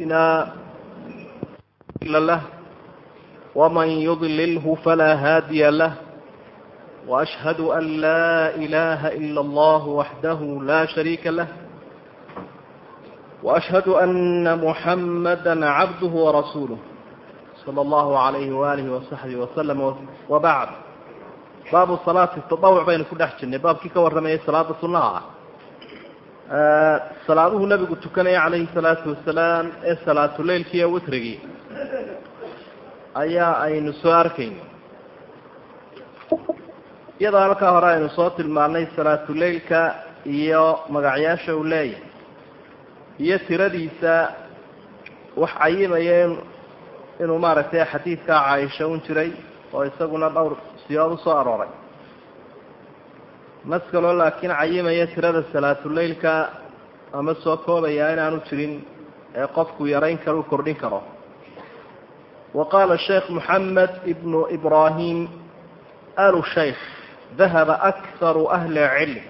أنفسنا إلا له ومن يضلله فلا هادي له وأشهد أن لا إله إلا الله وحده لا شريك له وأشهد أن محمدا عبده ورسوله صلى الله عليه وآله وصحبه وسلم وبعد باب الصلاة التطوع بين كل حجن باب كي كورمي صلاة الصلاة salaaduhu nabigu tukanaya calayhi salaatu wasalaam ee salaatuleylkii iyo witrigii. Ayaa aynu soo arkayno. Iyadoo halkaa hore aynu soo tilmaanay salaatuleylka iyo magacyaasha uu leeyahay. Iyo tiradiisa wax cayimaya inuu maaragtay xadiidkaa caaisha un jiray oo isaguna dhowr siyood u soo arooray nas kaloo laakiin cayimaya tirada salaatuleylka ama soo koobayaa inaanu jirin ee qofku yarayn karu kordhin karo. Wa qaala sheekh moxamed ibnu ibraahim alu shaykh dahaba akharu ahli cilm.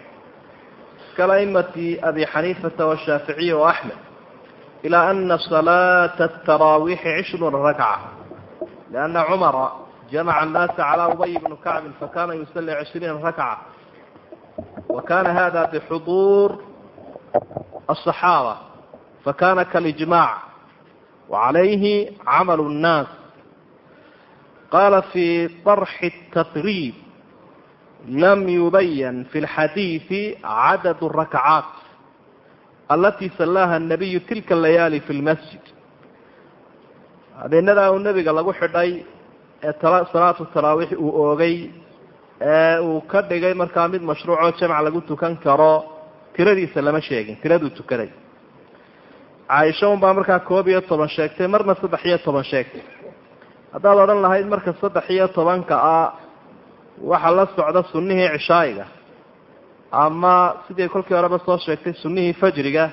Kala imatii abi xaniifata washaaficiya wa axmed ilaa ana salaata ataraawiixi cishru rakca lianna cumara jamaca annaasa calaa ubay bnu kacbin fa kaana yusalli cishriina rakca وكان هذا بحضور الصحابة فكان كالإجماع وعليه عمل الناس قال في طرح التطريب لم يبين في الحديث عدد الركعات التي صلاها النبي تلك الليالي في المسجد habeenadaa uu nebiga lagu xidhay ee salaatu taraawiix uu oogay ee uu ka dhigay markaa mid mashruucoo jamc lagu tukan karo. Tiradiisa lama sheegin tiraduu tukaday. Caaisha un baa markaa koob iyo toban sheegtay marna saddex iyo toban sheegtay. Haddaad odhan lahayd marka saddex iyo tobanka ah waxa la socda sunnihii cishaa'iga ama sidii kolkii horeba soo sheegtay sunnihii fajriga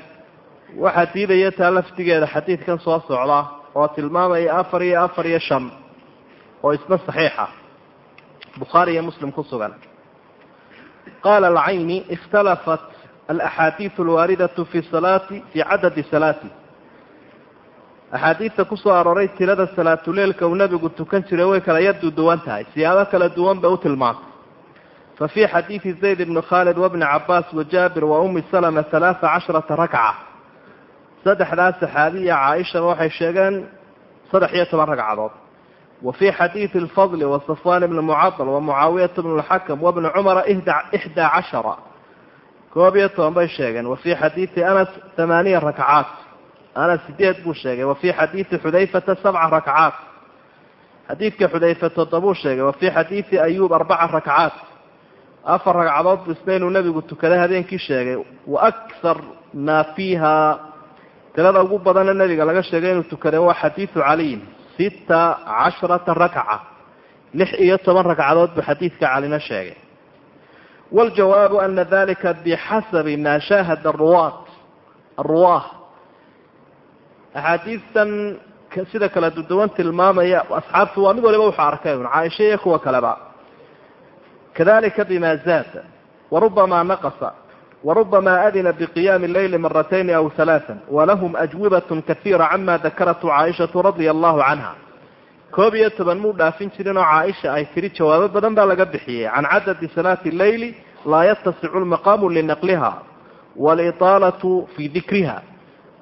waxaa diidaya taa laftigeeda xadiidkan soo socda oo tilmaamaya afar iyo afar iyo shan oo isna saxiixa bukhaari iyo muslim ku sugan. Qaala alcayni ikhtalafat alaxaadiidu alwaaridatu fi salaati fii cadadi salaati axaadiidta ku soo arooray tirada salaatuleelka uu nebigu tukan jiray way kala yadu duwan tahay. Siyaabo kala duwan bay u tilmaantay. Fa fii xadiidi zayd bni khaalid wabni cabaas wajaabir wa umi salama halaaa casharata rakca saddexdaas saxaabiya caaishaba waxay sheegeen saddex iyo toban ragcadood wa fii xadiidi alfadli wa safwan bni mucadal wa mucaawiyata bn lxakam wabni cumara ixdaa cashara koob iyo toban bay sheegeen wa fii xadiidi anas hamaaniya rakcaat anas sideed buu sheegay wa fii xadiidi xudayfata sabca rakcaat xadiidka xudayfa toddobuu sheegay wa fii xadiidi ayuub arbaca rakcaat afar ragcadood buu isna inuu nebigu tukaday habeenkii sheegay wa akhar maa fiiha tirada sita casharata rakca lix iyo toban ragcadood buu xadiidka calina sheegay waljawaabu ana dalika bixasabi maa shaahada aruwaat aruwaah axaadiistan sida kala duduwan tilmaamaya asxaabtu waa mid waliba wuxuu arkay un caaisha iyo kuwa kaleba kadalika bima zaada warubama naqasa warubama adina biqiyaami leyli maratayni aw halaaan walahum ajwibat kaiira cama dakaratu caaishatu radia allahu canha koob iyo toban muu dhaafin jirin oo caaisha ay tiri jawaabo badan baa laga bixiyey can cadadi salaati leyli laa yatasicu lmaqaamu linaqliha walitaalatu fii dikriha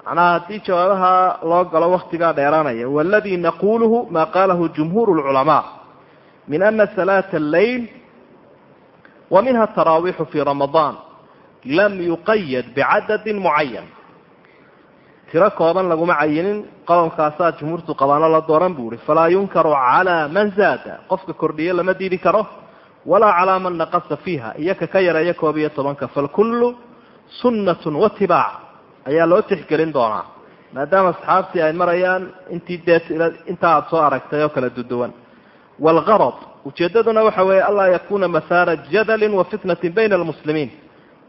macnaha haddii jawaabaha loo galo waktigaa dheeraanaya waladii naquluhu ma qalahu jumhuur lculamaa min ana salaata alleyl lam yuqayad bicadadin mucayan tiro kooban laguma cayinin qowlkaasaa jumhuurtu qabaano la dooran buu ihi falaa yunkaru calaa man zaada. Qofka kordhiye lama diidi karo walaa calaa man naqasa fiiha iyo ka ka yareeya koob iyo tobanka falkullu sunnatun watibaac ayaa loo tixgelin doonaa maadaama asxaabtii ay marayaan intii dee intaa aada soo aragtay oo kala duduwan waalgarad ujeeddaduna waxa weeye anlaa yakuuna masaara jadalin wa fitnatin bayna almuslimiin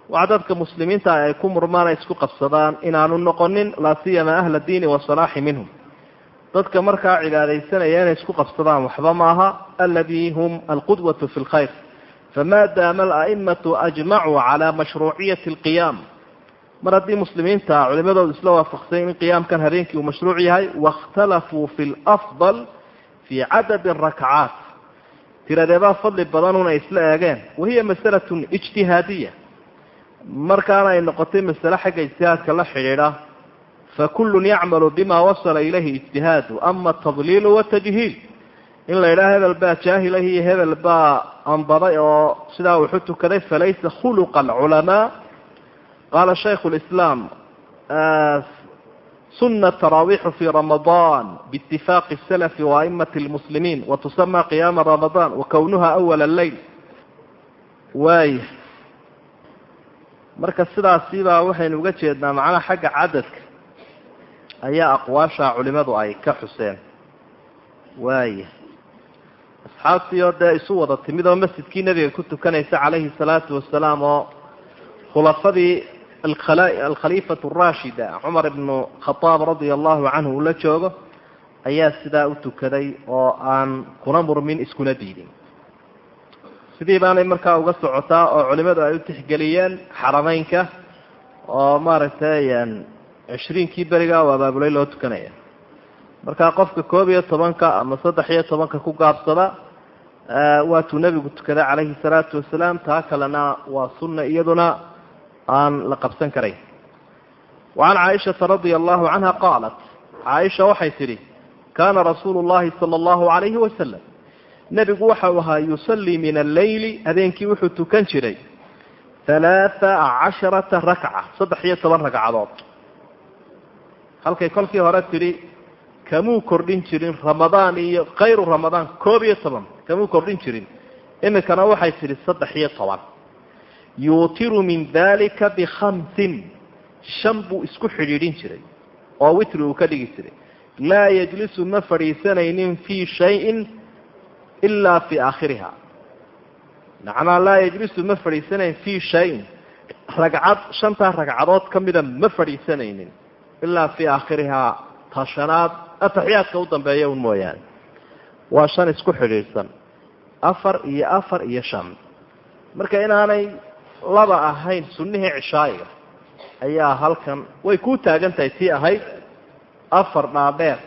waa dadka muslimiinta ay ku murmaan ay isku qabsadaan inaanu noqonin laa siyama ahla diini wasalaaxi minhum. Dadka markaa cibaadaysanaya inay isku qabsadaan waxba maaha aladii hum alqudwatu fi lkhayr. Fama daama ala'imatu ajmacuu calaa mashruuciyati alqiyaam. Mar haddii muslimiinta culimadoodu isla waafaqsay in qiyaamkan habeenkii uu mashruuc yahay waاkhtalafuu fi lafdal fii cadadi rakcaat tiradeebaa fadli badanun ay isla eegeen. Wahiya masalatun ijtihaadiya markaana ay noqotay masale xagga ijtihaadka la xidhiidha fakullun yacmalu bima wasala ilayhi ijtihaadu ama atadliilu watajhiil in la yidhaha hebel baa jaahilah iyo hebel baa anbaday oo sidaa wuxu tukaday falaysa khuluqa alculamaa qaala shaykhu lislaam suna taraawiixu fi ramadaan biitifaaqi salafi waaimati lmuslimiin watusama qiyaama ramadaan wakownuha awala alleyl waaya marka sidaasibaa waxaynu uga jeednaa macnaha xagga cadadka. Ayaa aqwaasha culimadu ay ka xuseen. Waaya asxaabtiioo dee isu wada timid oo masjidkii nebiga ku tukanaysa calayhi salaatu wasalaam oo khulafadii alkhaliifatu araashida cumar ibnu khadaab radia allahu canhu uu la joogo ayaa sidaa u tukaday oo aan kuna murmin iskuna diidin sidii baanay markaa uga socotaa oo culimadu ay u tixgeliyeen xarameynka oo maaragtay cishriinkii beriga oo abaabulay loo tukanaya. Markaa qofka koob iyo tobanka ama saddex iyo tobanka ku gaabsada waatuu nebigu tukaday calayhi salaatu wasalaam taa kalena waa sunna iyaduna aan la qabsan karayn wa can caaishata radia allahu canha qaalat caaisha waxay tidhi kaana rasuulu llahi sala allahu calayhi wasalam nebigu waxau ahaa yusallii min alleyli habeenkii wuxuu tukan jiray halaaa casharata rakca saddex iyo toban ragcadood. Halkay kolkii hore tidhi kamuu kordhin jirin ramadaan iyo kayru ramadaan koob iyo toban kamuu kordhin jirin. Iminkana waxay tidhi saddex iyo toban. Yuutiru min dalika bikhamsin shan buu isku xidhiidhin jiray oo witri uu ka dhigi jiray. Laa yajlisu ma fadhiisanaynin fii shayin ilaa fii aakhiriha macnaa laa yajlisu ma fadhiisanayn fii shayin ragcad shantaa ragcadood ka mida ma fadhiisanaynin ilaa fii aakhirihaa tashanaad ataxiyaadka u dambeeya un mooyaane waa shan isku xidhiidhsan afar iyo afar iyo shan marka inaanay laba ahayn sunnihii cishaayiga ayaa halkan way kuu taagan tahay tii ahayd afar dhaadheer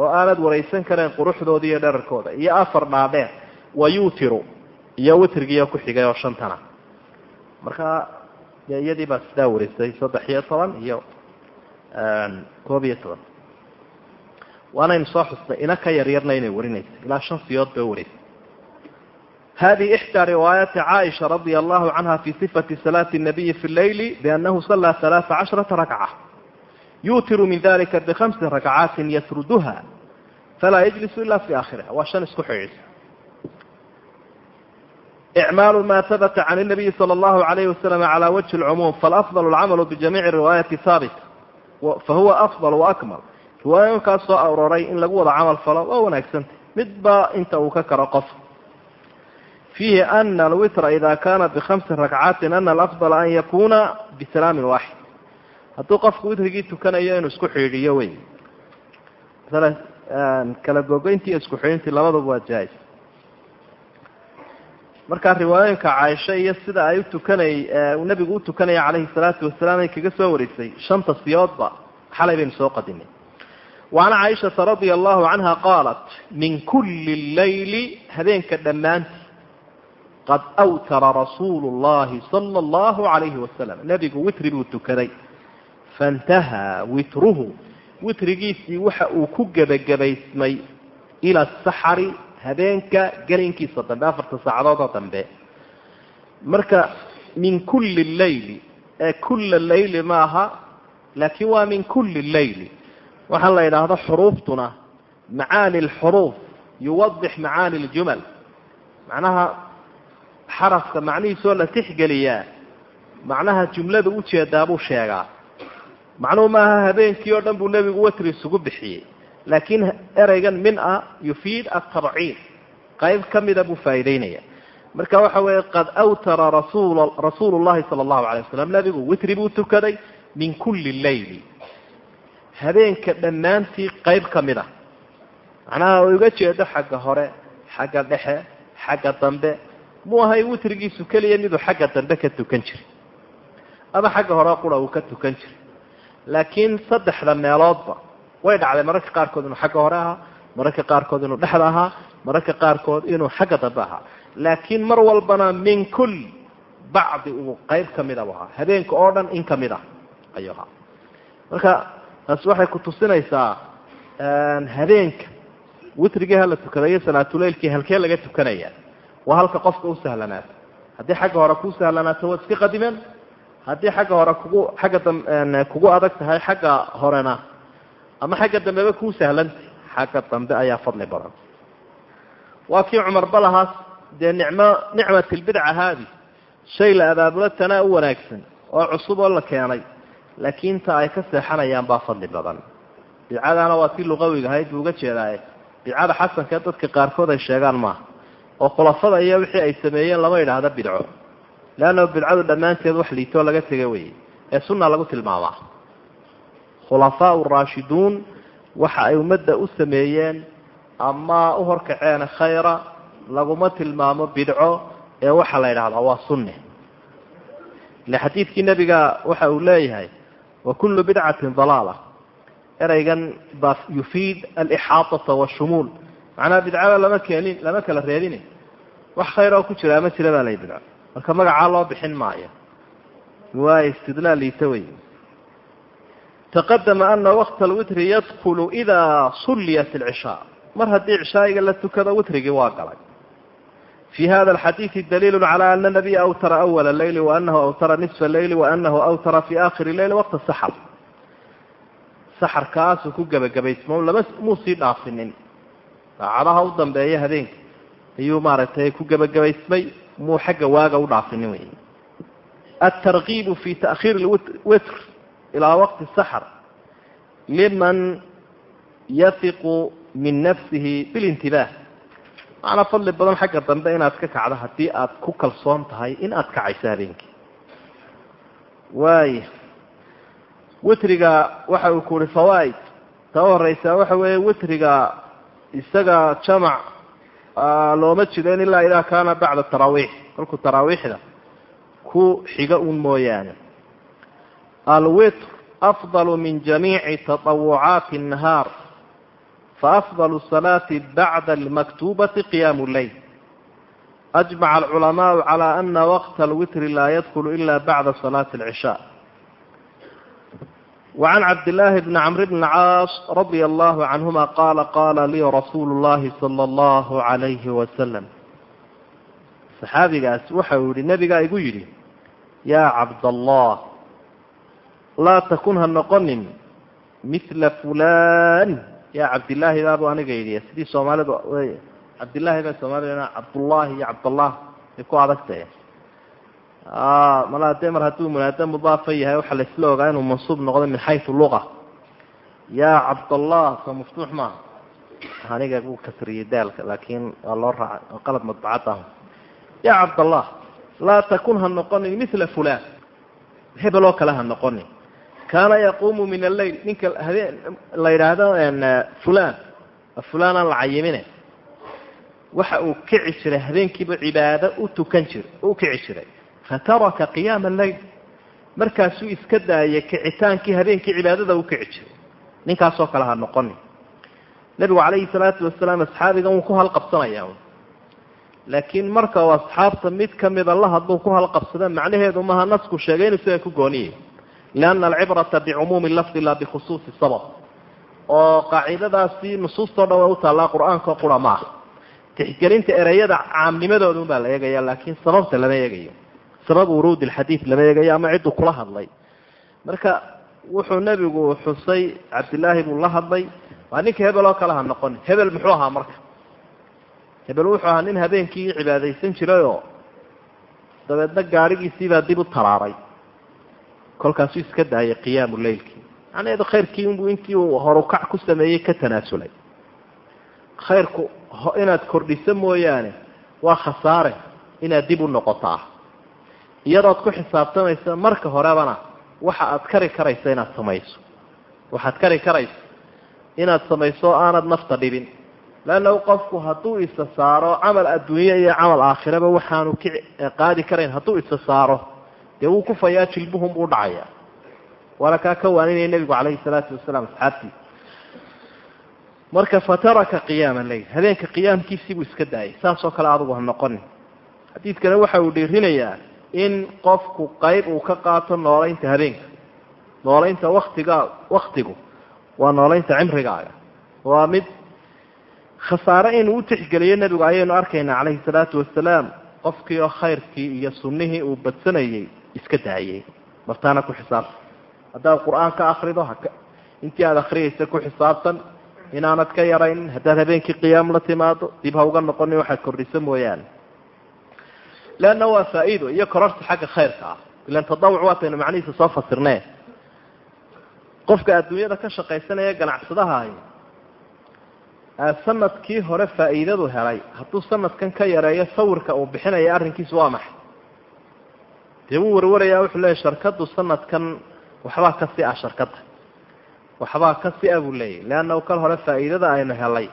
oo aanad waraysan karayn quruxdooda iyo dherarkooda iyo afar dhaadheer wa yuutiru iyo witrigiiyo ku xigay oo shantana marka dee iyadii baa sidaa warisay saddex iyo toban iyo koob iyo toban waanaynu soo xusnay ina ka yaryarna inay warinaysa ilaa shan siyood bay warisay hadihi ixdى riwaayaati caaisha radia allahu canha fi sifati salaati الnabiyi fi leyli bianahu salaa ثalaaثa casharata rakca yutiru min dalika bihamsi rakcaatin yasruduha falaa yajlisu ila fi aakhiriha waa shan isku xidhiidh icmaalu ma habata can nabiyi sala allahu alayhi wasalam cala wajhi lcumuum faafdal lcamalu bijamiici riwaayati haabit fahuwa afdal waakmal riwaayooyinkaas soo aroray in lagu wada camal falo waa wanaagsanta midbaa inta uu ka karo qof fiihi ana alwitra ida kaana bikhamsi rakcaatin ana alafdala an yakuna bisalaami waaxid hadduu qofku witrigii tukanayo inuu isku xidhiidiyo wey masala kala gogoyntii isku xidhiintii labaduba waa jaa-is markaa riwaayooyinka caaisha iyo sida ay u tukanay uu nabigu u tukanaya calayhi salaatu wasalaam ay kaga soo warisay shanta siyoodba xalay baynu soo qadinay. Wa can caaishata radia allahu canha qaalat min kuli leyli habeenka dhammaantii qad awtara rasuulu llahi sala allahu calayhi wasalam nebigu witri buu tukaday faintahaa witruhu witrigiisii waxa uu ku gebagabaysmay ila asaxari habeenka gelinkiisa dambe afarta saacadoodoo dambe marka min kulli leyli ee kulla leyli maaha laakiin waa min kulli leyli waxaa la yidhaahdo xuruuftuna macaani alxuruuf yuwadix macaani aljumal macnaha xarafka macnihiisoo la tixgeliyaa macnaha jumlada ujeedaabuu sheegaa macnuhu maaha habeenkii oo dhan buu nebigu witri isugu bixiyey. Laakiin ereygan min-a yufiid atabciid qayb ka mida buu faa'iideynaya marka waxa weeye qad awtara rasuulu llahi sala allahu alay wasalam nebigu witri buu tukaday min kulli leyli habeenka dhammaantii qayb ka mid a macnaha uga jeedo xagga hore xagga dhexe xagga dambe. Mu ahay witrigiisu keliya miduu xagga dambe ka tukan jiray. Ama xagga hore qura uu ka tukan jiray laakiin saddexda meeloodba way dhacday mararka qaarkood inuu xagga hore ahaa mararka qaarkood inuu dhexda ahaa mararka qaarkood inuu xagga dambe ahaa. Laakiin mar walbana min kull bacdi uu qayb ka mida ahaa. Habeenka oo dhan in ka mid ah ayuu ahaa. Marka taasi waxay ku tusinaysaa habeenka witrigii hala tukadayo salaatuleilkii halkee laga tukanaya waa halka qofka u sahlanaato haddii xagga hore kuu sahlanaato waad iska qadiman haddii xagga hore kugu xagga dam kugu adag tahay xagga horena ama xagga dambeba kuu sahlantay xagga dambe ayaa fadli badan waa kii cumar balahaas dee nicmo nicmatilbidca haadi shay la abaabulo tanaa u wanaagsan oo cusub oo la keenay laakiin ta ay ka seexanayaan baa fadli badan. Bidcadaana waa tii luqawiga ahayd buu uga jeedaaye. Bidcada xasanka dadka qaarkood ay sheegaan maaha oo khulafada iyo wixii ay sameeyeen lama yidhaahda bidco leanna bidcadu dhammaanteed wax liitoo laga tega weeye ee sunna lagu tilmaamaa khulafaau raashiduun waxa ay ummadda u sameeyeen ama u horkaceena khayra laguma tilmaamo bidco ee waxaa la yidhahdaa waa sunne ile xadiidkii nebiga waxa uu leeyahay wa kullu bidcatin dalaala ereygan baa yufiid alixaatata washumuul macnaha bidcada lama keenin lama kala reebine wax khayr oo ku jiraa ma jira baa la bidco marka magacaa loo bixin maayo. Waa istidlaaliisa wey taqadama ana wakta alwitri yadkulu idaa sulliyat alcishaa mar haddii cishaa'iga la tukado witrigii waa galay. Fi hada alxadiidi daliilu cala ana nabiya awtara awala leyli waanahu awtara nisfa leyli waanahu awtara fi aakhiri leyli waqta saxar. Saxarkaasuu ku gebagabaysmo lama muu sii dhaafinin. Daacadaha u dambeeya habeenka ayuu maaragtay ku gebagabaysmay muu xagga waaga u dhaafinin wey atarkiibu fi taakhiir lwitr ilaa waqti saxr liman yahiqu min nafsihi bilintibaah macnaa fadli badan xagga dambe inaad ka kacdo haddii aad ku kalsoon tahay in aad kacayso habeenkii waaya witriga waxa uu ku uhi fawaa'id taa horeysaa waxa weeye witriga isaga jamac looma jideen ilaa idaa kaana bacda taraawiix kolkuu taraawiixda ku xiga un mooyaane alwitr afdalu min jamiici taطawucaati الnahaar فأفضل الصلاة بعد المكتوبة قيام الليل أجمع العلماء على أن وقت الوتر لا يدخل إلا بعد صلاة العشاء وعن عبد الله بن عمرو بن العاص رضي الله عنهما قال قال لي رسول الله صلى الله عليه وسلم صxaabigaas waxa uu yihi nabigaa igu yidhi yaa cabdالlah laa takun ha noqonin mila fulan ya cabdillaahi baabu aniga yidhi sidii soomaalida cabdillaahi baa soomaalida cabdullaahi iyo cabdallah ay ku adagtahe malaa dee mar hadduu munaada mudaafa yahay waxaa laisla ogaa inuu mansuub noqdo min xaysu luqa yaa cabdallah soo maftuux maaha aniga uu kasriyey daalka laakiin waa loo raacay qalad madbacad ah. Ya cabdallah laa takun ha noqonin mila fulan hebel oo kale ha noqonin kaana yaquumu min alleyl ninka habeen la yidhaahdo fulan fulan aan la cayimine. Waxa uu kici jiray habeenkiiba cibaado u tukan jir u kici jiray fataraka qiyaama alleyl markaasuu iska daayay kicitaankii habeenkii cibaadada u kici jiray ninkaasoo kale ha noqonin nebigu calayhi salaatu wasalaam asxaabigan wuu ku halqabsanaya laakiin marka uu asxaabta mid kamida la hadluu ku halqabsada macnaheedu maha nasku sheegay inuu sidaa ku gooniyay lianna alcibrata bicumuumi lafdi laa bikhusuusi sabab oo qaacidadaasi nusuustao dhan way u taallaa qur'aankao qura ma aha tixgelinta ereyada caamnimadooda un baa la eegaya laakiin sababta lama eegayo sabab wuruud ilxadiid lama eegayo ama cidduu kula hadlay. Marka wuxuu nebigu xusay cabdillaahi buu la hadlay waa ninka hebel oo kale ha noqon hebel muxuu ahaa marka? Hebel wuxuu ahaa nin habeenkii cibaadaysan jirayoo dabeedna gaadhigiisiibaa dib u talaaray kolkaasuu iska daayay qiyaamu leylkii. Macnaheedu khayrkii unbuu intii uu horukac ku sameeyey ka tanaasulay. Khayrku inaad kordhiso mooyaane waa khasaare inaad dib u noqotaa iyadood ku xisaabtamaysa marka horebana waxa aad kari karayso inaad samayso. Waxaad kari karayso inaad samayso o aanad nafta dhibin. Leannahu qofku hadduu isa saaro camal adduunye iyo camal aakhiraba waxaanu ka qaadi karayn hadduu isa saaro dee wuu kufayaa jilbuhun buu dhacaya waana kaa ka waaninaya nebigu calayhi salaatu wasalaam asxaabtii. Marka fataraka qiyaama leyl habeenka qiyaamkiisii buu iska daayay saasoo kale adugu ha noqonin. Xadiidkana waxa uu dhiirinayaa in qofku qayb uu ka qaato noolaynta habeenka. Noolaynta waktiga waktigu waa noolaynta cimrigaaga. Waa mid khasaare inuu u tixgeliyo nebigu ayaynu arkaynaa calayhi salaatu wasalaam qofkii oo khayrkii iyo sunnihii uu badsanayay iska daayay. Martaana ku xisaabtan haddaad qur'aan ka akrido haka intii aada akriyaysa ku xisaabtan inaanad ka yarayn haddaad habeenkii qiyaam la timaado dib ha uga noqonin waxaad kordhiso mooyaane leanna waa faa-iido iyo kororta xagga khayrka ah ilan tadawuc waataynu macnihiisa soo fasirnee qofka adduunyada ka shaqaysanaya ganacsadahahi sannadkii hore faa'iidadu helay hadduu sanadkan ka yareeyo sawirka uu bixinaya arrinkiisu waa maxay dee wuu warwarayaa wuxuu leeyahy sharkaddu sanadkan waxbaa ka si ah sharkadda waxbaa ka si a buu leeyahy leanna kal hore faa'iidada aynu helay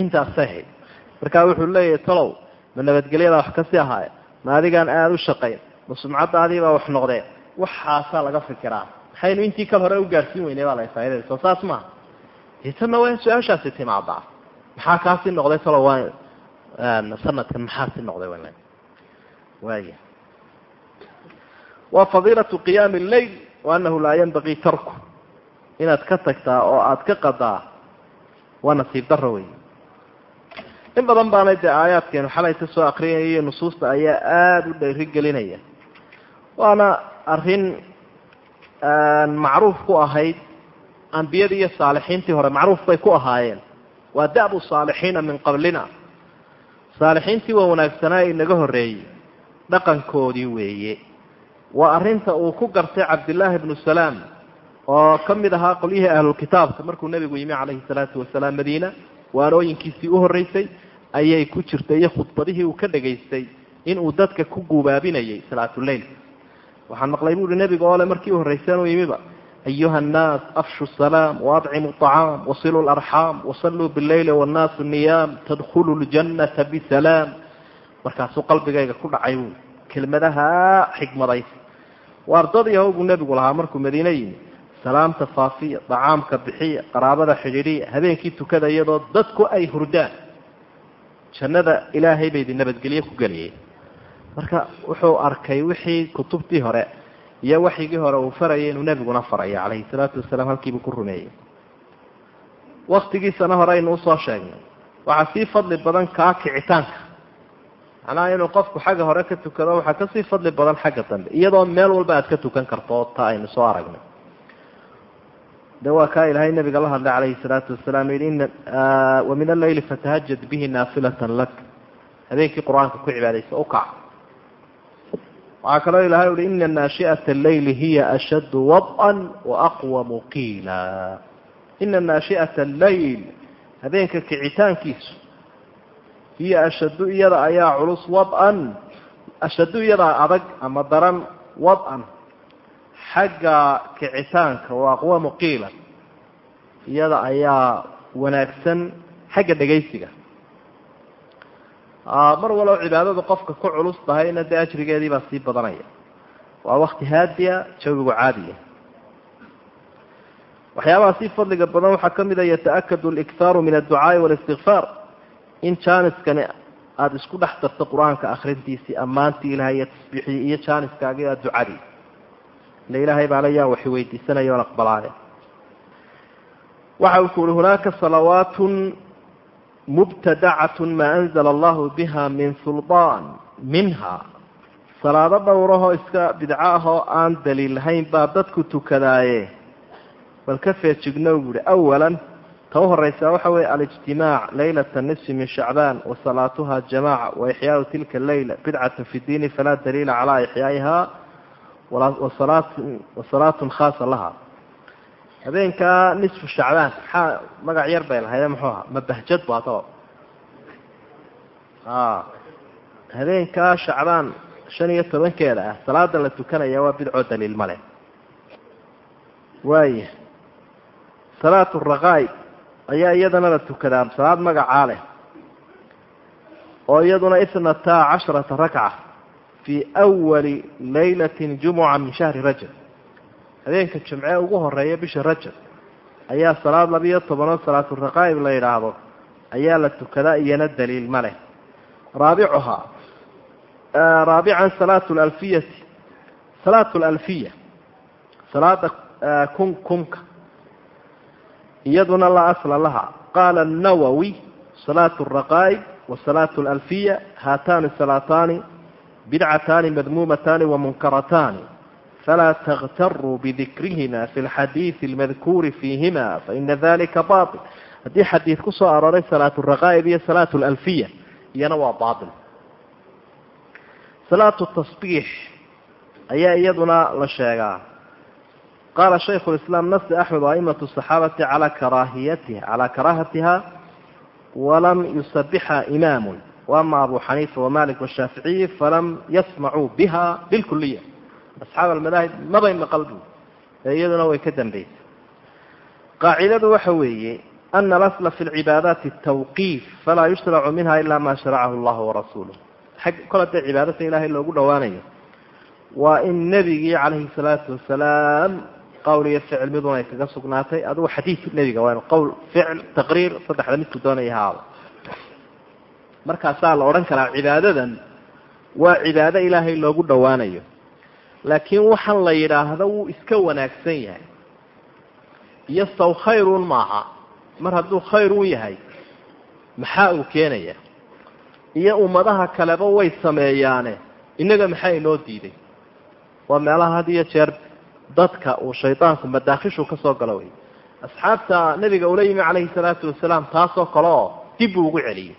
intaasay hayd markaa wuxuu leeyahay talow ma nabadgelyada wax ka si ahaaya ma adigaan aada u shaqayn ma sumcaddaadiibaa wax noqdeen waxaasaa laga fikiraa. Maxaynu intii kal hore u gaadhsiin weynay baa laga faa'idada soo saas maaha dee tanna waa su'aashaasi timaadaa? Maxaa kaasi noqday talow waa sanadkan maxaa si noqday waaya waa fadiilatu qiyaami lleyl wa anahu laa yanbagii tarku. Inaad ka tagtaa oo aada ka qadaa waa nasiib daro wey in badan baana dee aayaadkeenu xalayta soo akriyaya iyo nusuusta ayaa aada u dherigelinaya waana arrin macruuf ku ahayd ambiyadii iyo saalixiintii hore macruuf bay ku ahaayeen. Waa da'bu saalixiina min qablina. Saalixiintii waa wanaagsanaa inaga horreeyey dhaqankoodii weeye. Waa arrinta uu ku gartay cabdillaahi ibnu salaam oo ka mid ahaa qolyihii ahlulkitaabka markuu nebigu yimi calayhi salaatu wasalaam madiina waanooyinkiisii u horreysay ayay ku jirtay iyo khudbadihii uu ka dhegaystay inuu dadka ku gubaabinayay salaatuleyl waxaan maqlay buuhi nebiga oo le markii u horreyseen uu yimiba ayuha annaas afshu salaam waadcimu acaam wasiluu larxaam wasalluu bileyli wannaasu niyaam tadkhulu ljannata bisalaam. Markaasuu qalbigayga ku dhacay buui kelmadaha xigmadaysa waa ardadii how buu nebigu lahaa markuu madiine yimi salaamta faafiya dacaamka bixiya qaraabada xidhiidhiya habeenkii tukada iyadoo dadku ay hurdaan jannada ilaahay bay idin nabadgelye ku geliyeen marka wuxuu arkay wixii kutubtii hore iyo waxyigii hore uu farayay inuu nebiguna faraya calayhi salaatu wasalaam halkiibuu ku rumeeyey. Waktigiisana hore aynu u soo sheegnay. Waxaa sii fadli badan kaa kicitaanka. Macnaha inuu qofku xagga hore ka tukado waxaa ka sii fadli badan xagga dambe iyadoo meel walba aad ka tukan karto ta aynu soo aragnay de waa kaa ilaahay nabiga la hadlay calayhi salaatu wasalaam yihi ina wa min alleyli fatahajad bihi naafilatan lak. Habeenkii qur'aanka ku cibaadaysa ukac waxaa kaloo ilahay uhi ina naashi'ata alleyli hiya ashaddu wad'an waaqwamu qiila. Ina naashi'ata alleyl habeenka kicitaankiisu hiya ashaddu iyada ayaa culus wad-an ashaddu iyadaa adag ama daran wad-an xagga kicitaanka waa aqwamu qiila iyada ayaa wanaagsan xagga dhegaysiga. Mar walow cibaadadu qofka ku culus tahayna dee ajrigeedii baa sii badanaya. Waa wakti haadiya jawigu caadiya. Waxyaabaha sii fadliga badan waxaa ka mid a yata-akadu aliktaaru min adducaai walistikfaar in jaaniskani aada isku dhex darto qur'aanka akrintiisii ammaantii ilahay iyo tasbiixdii iyo jaaniskaagi a ducadii ile ilaahay baala yaa waxi weydiisanaya oon aqbalaaya waxa uu ku uhi hunaaka salawaatun mubtadacatun maa anzala allahu biha min suldaan minha. Salaado dhowrahoo iska bidco ah oo aan daliil lahayn baa dadku tukadaaye. Bal ka feejignow buuhi awalan ta u horeysaa waxa weeye alijtimaac laylata nisfi min shacbaan wa salaatuha jamaca wa ixyaau tilka leyla bidcatun fi diini falaa daliila calaa ixyaa'iha wa salaatun khaasa laha habeenkaa nisfu shacbaan maxaa magac yar bay lahaydee muxuu ahaa? Ma bahjad bu adoo a habeenkaa shacbaan shan iyo tobankeeda ah salaada la tukanaya waa bidcoo daliil ma leh. Waaya salaat raqaa'ib ayaa iyadana la tukadaa salaad magacaa leh oo iyaduna itnataa casharata rakca fii awali laylatin jumuca min shahri rajab habeenka jimcee ugu horreeya bisha rajab ayaa salaad labiyo tobanoo salaaturaqaa'ib la yidhaahdo ayaa la tukadaa iyana daliil ma leh raabicuhaa raabican salaatu lalfiyati salaatu alalfiya salaada kun kumka iyaduna laa asla laha qaala annawowi salaatu araqaa'ib wa salaatu alalfiya haataani salaataani bidcataani madmuumataani wamunkarataani falaa takhtaruu bidikrihima fi lxadiidi almadkuuri fiihima faina dalika bail haddii xadiid ku soo arooray salaat raqaa'ib iyo salaat lalfiya iyana waa baail salaatu tasbiix ayaa iyaduna la sheegaa. Qaala shaykhu lislaam nasi axmed aimatu saxaabati calaa karaahiyatiha calaa karaahatiha walam yusabixa imaamun waama abu xaniifa wamalik washaaficiyi falam yasmacuu biha bilkuliya asxaab almadaahib mabay maqal bu iyaduna way ka dambeysay qaacidadu waxa weeye ana alasla fi lcibaadaati tawqiif falaa yushracu minha ila ma sharacahu allahu warasuuluh kol hadee cibaadata ilaahay loogu dhowaanayo waa in nebigii calayhi salaatu wasalaam qowl iyo ficil midun ay kaga sugnaatay adugu xadiidka nebiga waa qowl ficil taqriir saddexda midku doonaya haada markaasaa la odhan karaa cibaadadan waa cibaado ilaahay loogu dhowaanayo. Laakiin waxaan la yidhaahdo wuu iska wanaagsan yahay. Iyo saw khayrun maaha. Mar hadduu khayr u yahay maxaa uu keenaya? Iyo ummadaha kaleba way sameeyaane. Innaga maxaa inoo diiday? Waa meelaha had iyo jeer dadka uu shaydaanku madaakhishu ka soo galo wey asxaabta nebiga ula yimi calayhi salaatu wasalaam taasoo kale oo dib buu ugu celiyey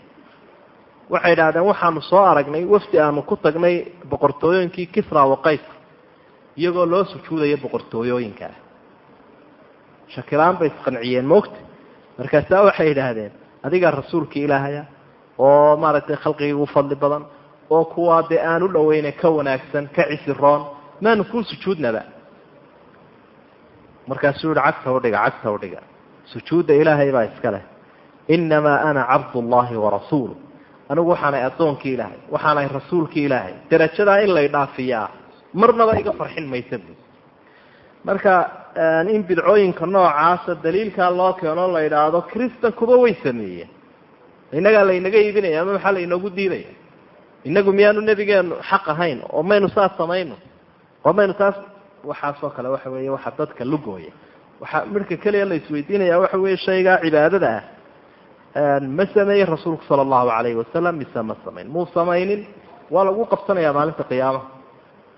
waxay idhahdeen waxaanu soo aragnay wafdi aanu ku tagnay boqortooyooyinkii kisra waqaysr iyagoo loo sujuudayo boqortooyooyinkaa shakilaan bay isqanciyeen moogta. Markaasaa waxay idhaahdeen adigaa rasuulkii ilaahaya oo maaragtay khalqigii u fadli badan oo kuwaa dee aan u dhoweyne ka wanaagsan ka cisiroon maanu kuu sujuudnaba. Markaasuu yihi cagta udhiga cagta udhiga sujuudda ilaahay baa iska leh. Inamaa ana cabdullahi warasuulu anigu waxaanay addoonkii ilaahay waxaanay rasuulkii ilaahay. Derajadaa in lay dhaafiyaa marnaba iga farxin maysa bu marka in bidcooyinka noocaasa daliilkaa loo keeno la yidhaahdo kristankuba way sameeyeen. Innagaa laynaga iibinaya ama maxaa laynoogu diidaya? Inagu miyaanu nebigeenu xaq ahayn oo maynu saas samayno? Oo maynu taas waxaasoo kale waxa weeye waxa dadka lugooya waxaa midhka keliya la isweydiinaya waxa weeye shaygaa cibaadada ah ma sameeyey rasuulku sala allahu calayhi wasalam mise ma samayn muu samaynin waa lagu qabsanayaa maalinta qiyaamaha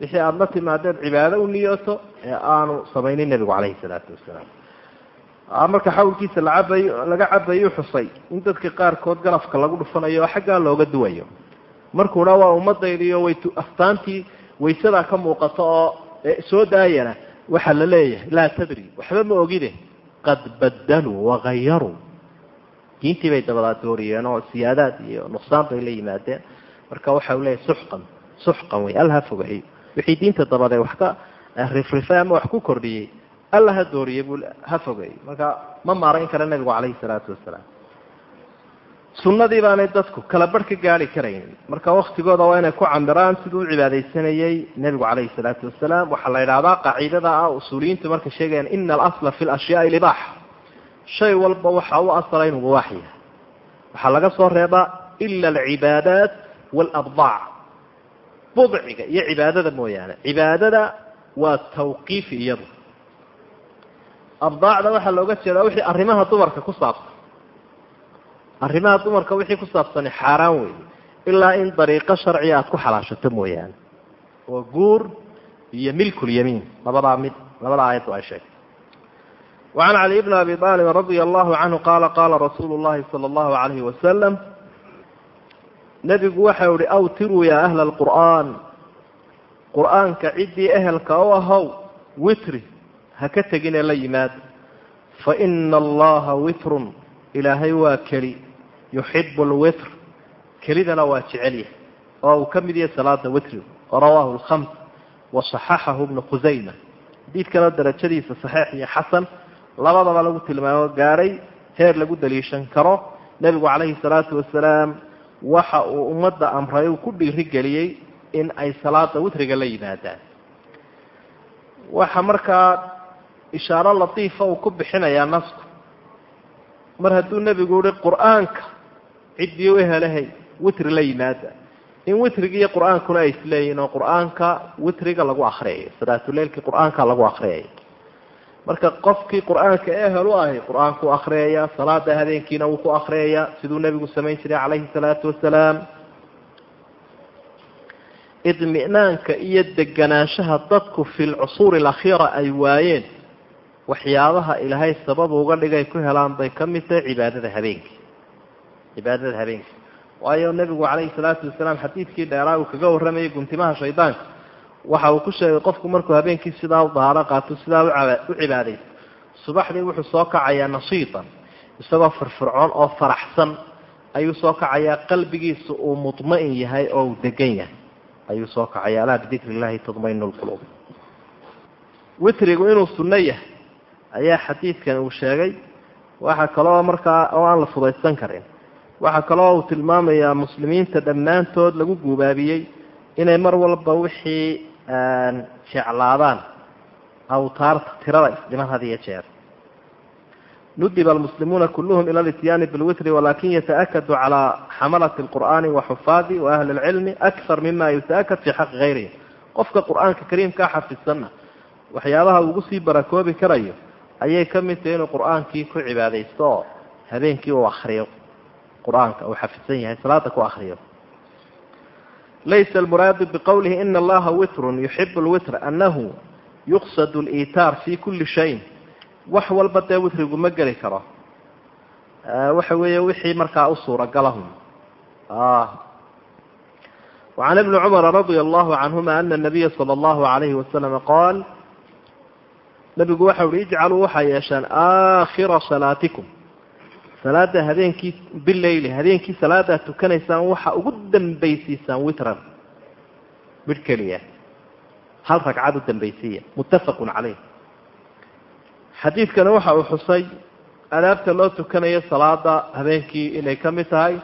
wixii aada la timaadeed cibaado u niyooto ee aanu samaynin nebigu calayhi salaatu wasalaam marka xawlkiisa lacabay laga cabayu xusay. In dadka qaarkood ganafka lagu dhufanayo oo xaggaa looga duwayo. Markuuna waa ummadaydiiyo way astaantii waysadaa ka muuqato oo soo daayana waxaa la leeyahay. Laa tadri waxba ma ogide qad badaluu wagayaruu diintii bay dabadaa dooriyeen oo siyaadaad iyo nuqsaan bay la yimaadeen. Marka waxa u leeyahay suxqan suxqan wey alla ha wixii diinta dabadee wax ka rifrifay ama wax ku kordhiyey alla ha dooriyey buu ha fogeeyey marka ma maarayn kara nebigu calayhi salaatu wasalaam. Sunnadii baanay dadku kala barh ka gaari karaynin marka waktigooda waa inay ku camiraan siduu u cibaadaysanayey nebigu calayhi salaatu wasalaam. Waxaa la yidhahdaa qaacidada ah usuuliyiintu markay sheegayaan ina alasla fi lashyaai libaax shay walba waxa u asala inuu mubaax yahay. Waxaa laga soo reebaa ila alcibaadaat waalabdaac budciga iyo cibaadada mooyaane. Cibaadada waa tawqiifi iyadu. Abdaacda waxaa looga jeedaa wixii arrimaha dumarka ku saabsan. Arrimaha dumarka wixii ku saabsani xaaraan weeye ilaa in dariiqo sharciga aada ku xalaashato mooyaane. Oo guur iyo milkulyamiin labadaa mid labada aayaddu ay sheegtay wacan cali bni abi aalibin radia allahu canhu qaala qaala rasuulu llahi sala allahu alayhi wasalam nebigu waxau ihi awtiruu yaa ahla alqur'aan qur'aanka ciddii ehelka u ahow witri ha ka teginee la yimaado fa ina allaha witrun ilaahay waa keli yuxibu alwitr kelidana waa jecel yahay oo uu ka mid yahay salaada witrigu rawaahu lkhams wa saxaxahu bnu khusayma xadiidkana darajadiisa saxiix iyo xasan labadaba lagu tilmaamo gaadhay heer lagu daliishan karo. Nebigu calayhi salaatu wasalaam waxa uu ummadda amray uu ku dhiirigeliyey in ay salaada witriga la yimaadaan waxa markaa ishaaro latiifa uu ku bixinayaa nafku mar hadduu nebigu uhi qur'aanka ciddii u helahay witri la yimaada in witrigi iyo qur'aankuna ay isleeyihin oo qur'aanka witriga lagu akriyayo salaatuleilkii qur'aanka lagu akriyayo marka qofkii qur'aanka ehel u ahi qur'aanku akriyaya salaada habeenkiina wuu ku akriyaya siduu nebigu samayn jiray calayhi salaatu wasalaam. Idminaanka iyo deganaanshaha dadku fi lcusuuri alakhiira ay waayeen waxyaabaha ilaahay sabab uga dhigay ku helaan bay ka mid tahay cibaadada habeenkii. Cibaadada habeenkii. Waayo nebigu calayhi salaatu wasalaam xadiidkii dheeraa uu kaga warramayay guntimaha shaydaanka waxa uu ku sheegay qofku markuu habeenkii sidaa u dahaaro qaato sidaa u cibaadaysto subaxdii wuxuu soo kacayaa nashiitan isagoo firfircoon oo faraxsan. Ayuu soo kacayaa qalbigiisa uu mudma'in yahay oo uu degan yahay. Ayuu soo kacaya alaa bidikri illahi tadmainu lquluub witrigu inuu sunno yahay ayaa xadiidkan uu sheegay. Waxaa kaloo markaa oo aan la fudaysan karin. Waxaa kaloo uu tilmaamayaa muslimiinta dhammaantood lagu guubaabiyey inay mar walba wixii jeclaadaan awtaarta tirada isdhiman had iyo jeer. Nudiba almuslimuuna kulluhum ila lityaani bilwitri walakin yataakadu calaa xamalati alqur'aani waxufaadi wa ahli lcilmi akar mima yutaakad fii xaqi gayrihim qofka qur'aanka kariimkaa xafidsanna waxyaabaha ugu sii barakoobi karayo ayay ka mid tahay inuu qur'aankii ku cibaadaysto habeenkii uu akriyo qur'aanka uu xafidsan yahay salaada ku akriyo laysa almuraadu biqowlihi ina allaha witrun yuxibu lwitra anahu yuqsad liitaar fi kuli shayin wax walba dee witrigu ma geli karo waxa weeye wixii markaa u suuragalahum wacan ibni cumara radia allahu canhuma ana nabiya sala allahu alayhi wasalama qaal nabigu waxa uhi ijcaluu waxaa yeeshaan aakhira salaatikum salaada habeenkii bileyli habeenkii salaadaad tukanaysaan waxa ugu dambaysiisaan witran. Midh keliya. Hal ragcad u dambaysiiya. Muttafaqun caleyh xadiidkani waxa uu xusay adaabta loo tukanayo salaada habeenkii inay ka mid tahay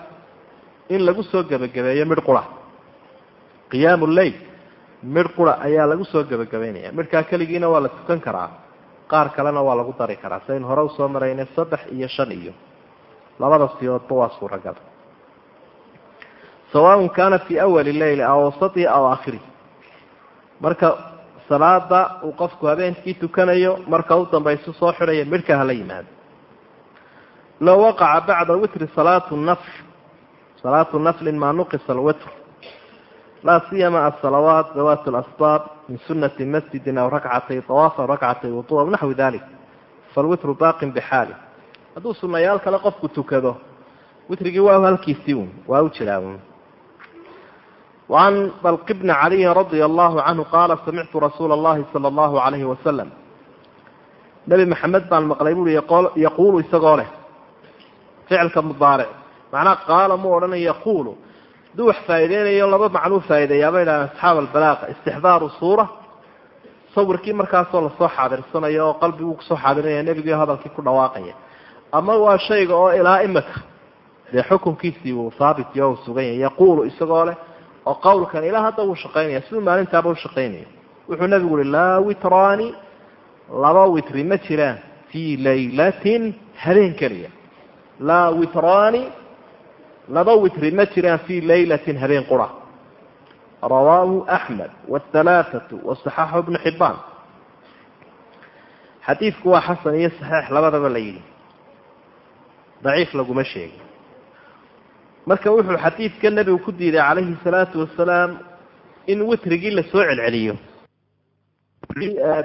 in lagu soo gebagabeeyo midh qura. Qiyaamu leyl midh qura ayaa lagu soo gebagabeynaya midhkaa keligiina waa la tukan karaa. Qaar kalena waa lagu dari karaa. Saynu hore u soo maraynay saddex iyo shan iyo labada siyoodba waa suuragal sawaaun kaana fii awali leyli aw wasatihi aw aakhiri. Marka salaada uu qofku habeenkii tukanayo marka u dambayso soo xidhaya midhka hala yimaado. Low waqaca bacda witri salaatu nafl salaatu naflin maa nuqisa alwitr laa siyama asalawaat dawaat lasbaab min sunati masjidin aw rakcatay awaaf aw rakcatay wudu aw naxwi dalik falwitru baaqin bixaali hadduu sunayaal kale qofku tukado witrigii waa halkiisii un waa u jiraa un waan balq bni caliyin radia allahu canhu qaala samictu rasuula allahi sala allahu alayhi wasalam nebi maxamed baan maqlay buui yaquulu isagoo leh ficilka mudaaric. Macnaa qaala mu odhanayo yaquulu. Hadduu wax faa'iideynayo laba macnuu faa'ideeyaaba ila asxaab albalaaqa istixdaaru suura. Sawirkii markaasoo la soo xaadirsanayo oo qalbiguu ku soo xaadirinayaa nebigu hadalkii ku dhawaaqaya ama waa shayga oo ilaa imika dee xukunkiisii uu haabit iyo u sugan yahay yaqulu isagoo leh oo qawlkan ilaa hadda wuu shaqaynaya siduu maalintaaba ushaqaynaya wuxuu nabigu uhi laa witraani laba witri ma jiraan fii laylatin habeen keliya laa witraani laba witri ma jiraan fii laylatin habeen qura rawaahu axmed wاhalaaثatu waصaxaxu bnu xibaan xadiidku waa xasan iyo saxiix labadaba la yidhi daciif laguma sheegin. Marka wuxuu xadiidka nebigu ku diiday calayhi salaatu wasalaam in witrigii la soo celceliyo.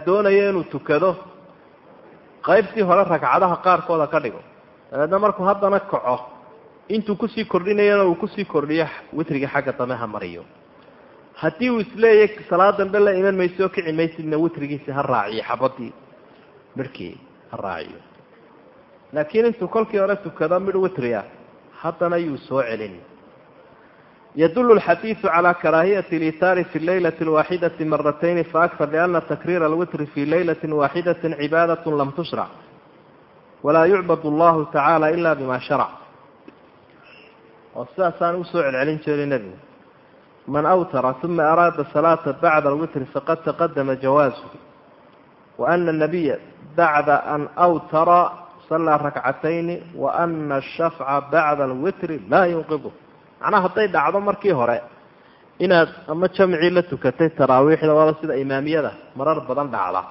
Doonayo inuu tukado qaybtii hore ragcadaha qaarkooda ka dhigo. Dabeedna markuu haddana kaco intuu ku sii kordhinayana uu ku sii kordhiyo witrigii xagga dame ha mariyo. Haddii uu isleeyahy salaad dambe la iman mayso oo kici maysidna witrigiisi ha raaciyo xabadii midhkii ha raaciyo laakiin intuu kolkii hore tukado midh witriya haddana yuu soo celin. Yadulu alxadiidu calaa karaahiyati liitaari fi leylati alwaaxidati maratayni faaktar lianna takriira alwitri fii leylatin waaxidatin cibaadatun lam tushrac walaa yucbad allahu tacaala ila bima sharac oo sidaasaan u soo celcelin jiray nebigu man awtara uma araada salaata bacda alwitri faqad taqadama jawaasu wa ana anabiya bacda an awtara sallaa rakcatayni wa ana ashafca bacda alwitri laa yunqidu macnaha hadday dhacdo markii hore inaad ama jamcii la tukatay taraawiixda waaba sida imaamiyada marar badan dhacda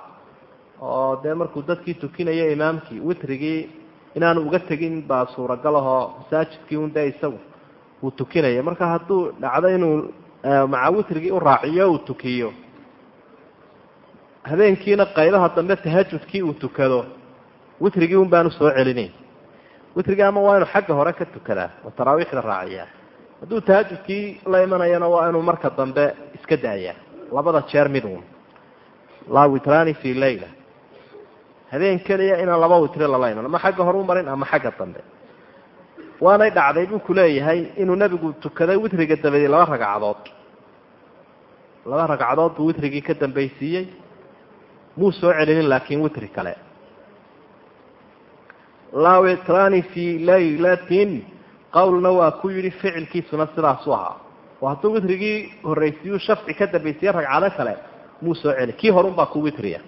oo dee markuu dadkii tukinayo imaamkii witrigii inaanu uga tegin baa suuragal ahoo masaajidkii un dee isagu uu tukinaya marka hadduu dhacdo inuu maca witrigii u raaciyo uu tukiyo habeenkiina qaybaha dambe tahajudkii uu tukado witrigii un baanu soo celinayn witrigii ama waa inuu xagga hore ka tukadaa oo taraawiixda raaciyaa. Hadduu tahajudkii la imanayana waa inuu marka dambe iska daayaa. Labada jeer mid uun. Laa witrani fi layla. Habeen keliya inaan laba witri lala iman ama xagga hore u marin ama xagga dambe. Waanay dhacday buu ku leeyahay inuu nebigu tukaday witriga dabadeed laba ragcadood. Laba ragcadood buu witrigii ka dambaysiiyey. Muu soo celinin laakiin witri kale laa witrani fi laylatin. Qowlna waa ku yidhi ficilkiisuna sidaasu ahaa. Oo hadduu witrigii horraysiiyuu shafci ka dambaysiiye ragcado kale muu soo celin kii horun baa ku witriya.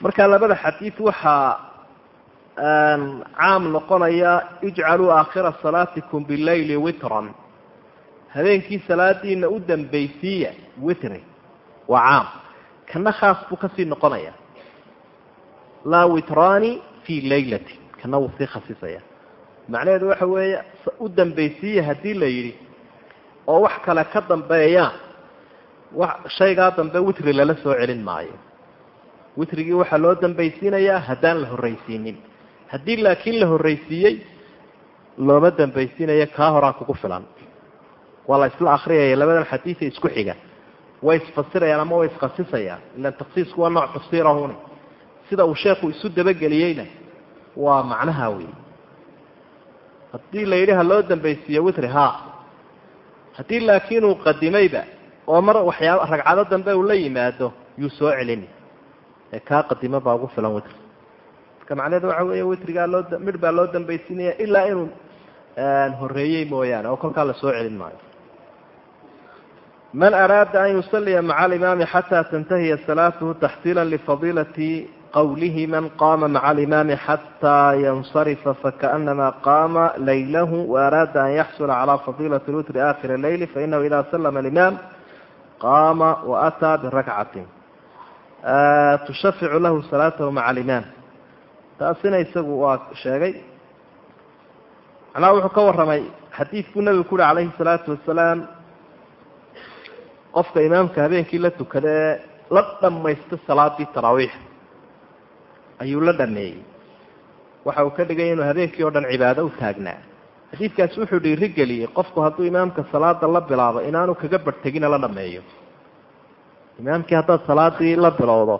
Marka labada xadiid waxaa caam noqonaya ijcaluu aakhira salaatikum billayli witran. Habeenkii salaadiina u dambaysiiya witri. Waa caam. Kana khaas buu ka sii noqonaya. Laa witraani fi laylati kana wuu sii khasisaya. Macnaheedu waxa weeye u dambaysiiya haddii la yidhi oo wax kale ka dambeeyaan wax shaygaa dambe witri lala soo celin maayo. Witrigii waxaa loo dambaysiinayaa haddaan la horraysiinin. Haddii laakiin la horraysiiyey looma dambaysiinayo kaa horaa kugu filan. Waa la isla akriyaya labadan xadiida isku xiga. Way isfasirayaan ama way iskhasisayaan ilan taksiisku waa nooc tafsiirahuni sida uu sheekhu isu dabageliyeyna waa macnaha wey haddii la yidhi ha loo dambaysiiyo witri ha. Haddii laakiin qadimayba oo mar waxyaaba ragcado dambe uu la yimaado yuu soo celini. Ee kaa qadimo baa ugu filan witri. Marka macnaheedu waxa weeye witrigaa loo midh baa loo dambaysiinaya ilaa inuu horreeyey mooyaane oo kolkaa la celin maayo. Man araada an yusaliya maca alimaami xataa tantahiya salaatuhu taxsiila lifadiilati qwlihi man qama maca alimaami xataa yansarifa fakaأnama qama laylahu waaraada an yaxsula calى fadiilati lwitri akhira leyli fainahu ida salama alimaam qama waataa birakcatin tushaficu lahu salaatahu maca alimaam taasina isagu waa sheegay macnaha wuxuu ka warramay xadiidkuu nabigu ku uhi calayhi salaatu wasalaam qofka imaamka habeenkii la tukada ee la dhammaysta salaadii taraawiix ayuu la dhameeyey. Waxa uu ka dhigay inuu habeenkii oo dhan cibaado u taagnaa. Xadiidkaasi wuxuu dhiirigeliyey qofku hadduu imaamka salaada la bilaabo inaanu kaga barhtegina la dhameeyo. Imaamkii haddaad salaadii la bilowdo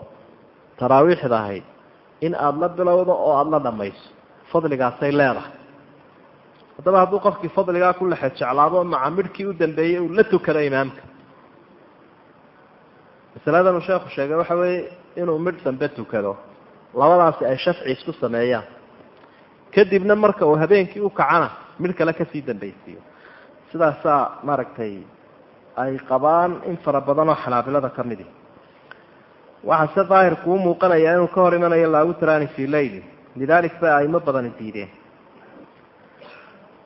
taraawiixda ahayd in aada la bilowdo oo aada la dhamayso fadligaasay leedahay. Haddaba hadduu qofkii fadligaa ku lexe jeclaado maca midhkii u dambeeyey uu la tukado imaamka. Masaladan uu sheekhu sheegay waxa weeye inuu midh dambe tukado labadaasi ay shafci isku sameeyaan. Kadibna marka uu habeenkii u kacana midh kale ka sii dambaysiiyo. Sidaasaa maaragtay ay qabaan in fara badan oo xanaabilada ka midi. Waxaa se daahir kuu muuqanaya inuu ka hor imanayo laawitrani fi leyli lidalik bay aimo badani diideen.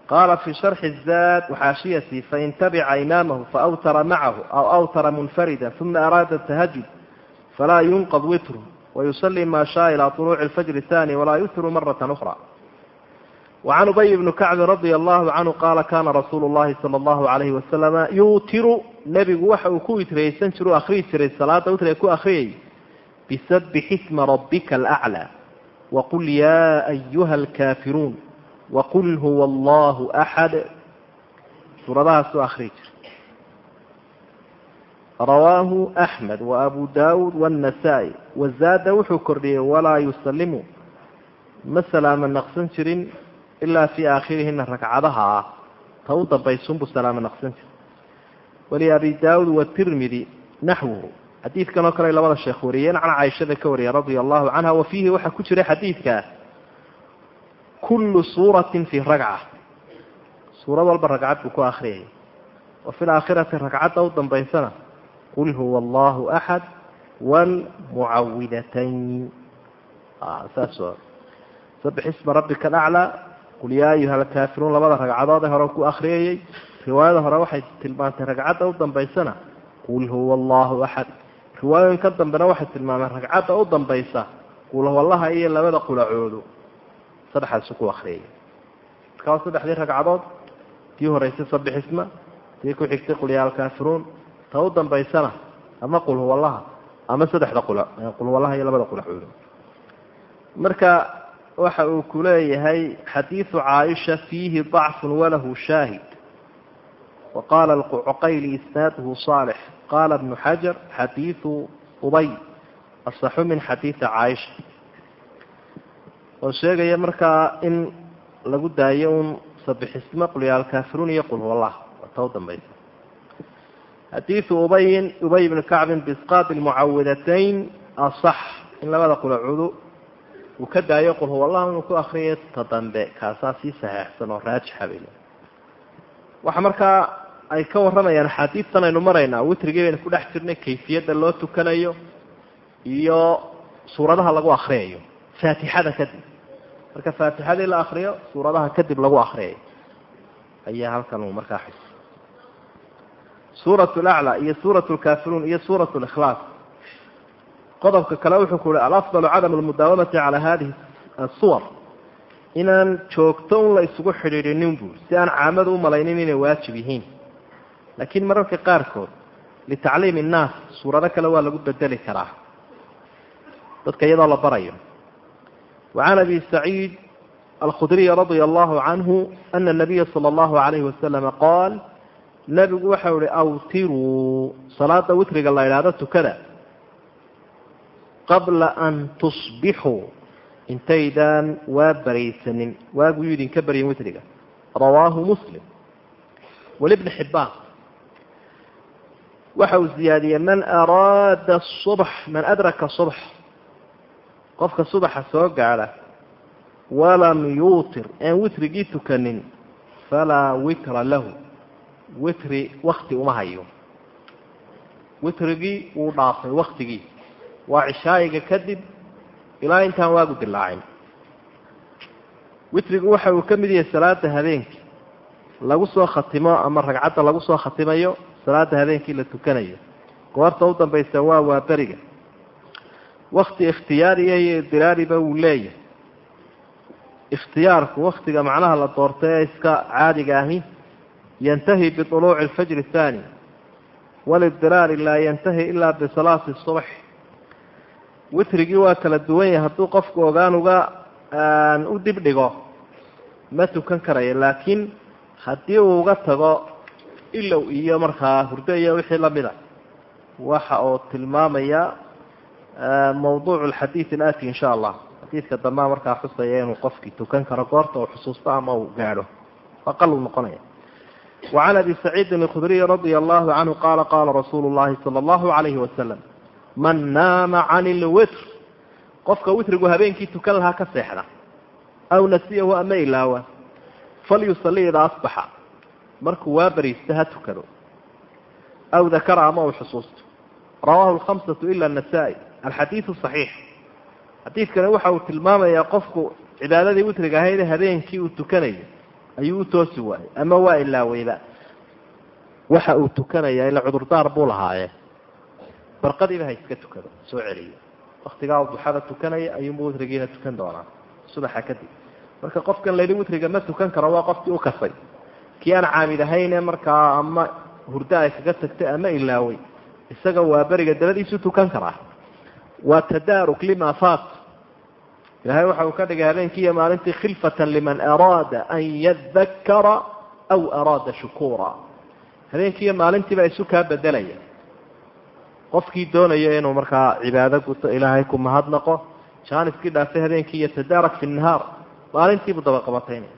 Qaala fi sharxi zaad waxaashiyati fain tabica imaamahu faawtara macahu aw awtara munfarida uma araada tahajud falaa yunqad witru wayusali ma shaء ilى طuluuci اlfajr الثاني walaa yutru maraة أخرى وعan ubay bni kacbi radي الlahu canhu qaala kana rasuulu الlahi salى الlahu عalayhi wasalama yuutiru nebigu waxa uu ku witraysan jira u akriyi jiray salaada witriga ku akriyay bisabix isma rabika alأclى waqul ya ayuha اlkaafiruun waqul huwa allahu axad suuradahaas u akriyi jira rawaahu axmed waabu daawuud wاnnasaa-i wazaada wuxuu kordhiyey walaa yusalimu ma salaamo naqsan jirin ilaa fii aakhirihina ragcadaha ah ta u dambaysunbuu salaamo naqsan jiray waliabi daawuud watirmidi naxwuhu. Xadiidkan oo kale labada sheekh wariyeen can caaishada ka wariya radia allahu canha wa fiihi waxaa ku jira xadiidkaa kullu suuratin fii ragca suurad walba ragcad buu ku wa qul huwa allahu axad wlmucawidatayn saas sabix isma rabbika alaclaa qul yaa ayuha alkaafiruun labada ragcadood ee hore ku akriyayey riwaayada hore waxay tilmaantay ragcadda u dambaysana qul huwa allahu axad riwaayooyin ka dambena waxay tilmaameen ragcadda u dambaysa qulhuwallaha iyo labada qulacoodu saddexaasu ku akriyay markaa saddexdii ragcadood tii horeysay sabixisma tii ku xigtay qul yaa alkaafiruun ta u dambaysana ama qulhuwallaha ama saddexda qula. Qulhuwallaha iyo labada qulacoodu marka waxa uu ku leeyahay xadiidu caaisha fiihi dacfun walahu shaahid. Wa qaala alcuqayli isnaaduhu saalix. Qaala ibnu xajar xadiidu ubay asaxu min xadiidi caaisha. Oo sheegaya markaa in lagu daayo un qulyaalkaafiruun iyo qulhuwallah. Ta u dambaysa xadiidu ubayin ubay bni kacbin biisqaadi almucawidatayn asax in labada qulacudu uu ka daayo qul huwallahu inuu ku akriyo ta dambe kaasaa sii saxeexsan oo raajixa bay le waxa markaa ay ka warramayaan axaadiistan aynu maraynaa witrigii baynu ku dhex jirnay kayfiyadda loo tukanayo iyo suuradaha lagu akriyayo faatixada kadib marka faatixadii la akriyo suuradaha kadib lagu akriyayo ayaa halkan uu markaa xus suurat laclaa iyo suurat lkaafiruun iyo suurat likhlaas qodobka kale wuxuu ku uhi alafdalu cadamu lmudaawamati calaa hadihi asuwar inaan joogto un la isugu xidhiidhinin buu si aan caamadu u malaynin inay waajib yihiin. Laakiin mararka qaarkood litacliimi innaas suurado kale waa lagu bedeli karaa. Dadka iyadoo la barayo. Wa abi saciid alkhudriy radia allahu canhu ana nabiya sala allahu alayhi wasalama qaal nabigu waxau ihi awtiruu salaada witriga la idhaahdo tukada. Qabla an tusbixuu intaydaan waa baraysanin. Waagu yuu idinka baryin witriga. Rawaahu muslim. Walibni xibbaan waxa uu ziyaadiyey man araada subx man adraka subx qofka subaxa soo gaadha walam yuutir aan witrigii tukanin falaa witra lahu witri wakti uma hayo. Witrigii wuu dhaafay waktigii waa cishaayiga kadib ilaa intaan waagu dilaacin witrigu waxa uu ka mid yahay salaada habeenkii. Lagu soo khatimo ama ragcadda lagu soo khatimayo salaada habeenkii la tukanayo. Goorta u dambaysa waa waaberiga wakti ikhtiyaariya iyo idiraariba wuu leeyahay. Ikhtiyaarku waktiga macnaha la doorta ee iska caadiga ahi yantahi biطuluuci alfajri athani walidiraari laa yantahi ilaa bisalaati subx witrigii waa kala duwan yahay hadduu qofku ogaan uga u dib dhigo ma tukan karayo laakiin haddii uu uga tago ilow iyo markaa hurdo iyo wixii lamida waxa uu tilmaamaya mawduuc alxadiid ilaati in sha allah xadiidka dambaa markaa xusaya inuu qofkii tukan karo goorta uu xusuusto ama uu gaadho aqal uu noqonaya wacan abi saciidin alkhudriy radia allahu canhu qaala qaala rasuulu llahi sala allahu alayhi wasalam man naama can ilwitr qofka witrigu habeenkii tukan lahaa ka seexda aw nasiyahu ama ilaawa falyusalli idaa asbaxa markuu waa bariista ha tukado aw dakara ama uu xusuusto rawaahu lkhamsatu ila nasaa-i alxadiidu saxiix xadiidkani waxa uu tilmaamayaa qofku cibaadadii witriga habeenkii uu tukanayo ayuu u toosi waayey ama waa ilaaweyba waxa uu tukanayaa ila cudurdaar buu lahaaye. Barqadiiba ha iska tukado soo celiyo. Waktigaa duxada tukanaya ayuunba witrigiina tukan doonaa. Subaxa kadib marka qofkan layidhi witriga ma tukan karo waa qofkii u kasay. Kii aan caamid ahayne markaa ama hurdo ay kaga tagtay ama ilaaway isaga waa beriga dabadiisu tukan karaa. Waa tadaaruk lima faat ilahay waxa uu ka dhigay habeenkii iyo maalintii khilfatan liman araada an yadakara aw araada shukuura. Habeenkii iyo isu kaa bedelaya. Qofkii doonaya inuu markaa cibaado guto ilaahay ku mahadnaqo jaaniskii dhaafay habeenkii tadaarak fi nahaar maalintiibuu dabaqabataynaya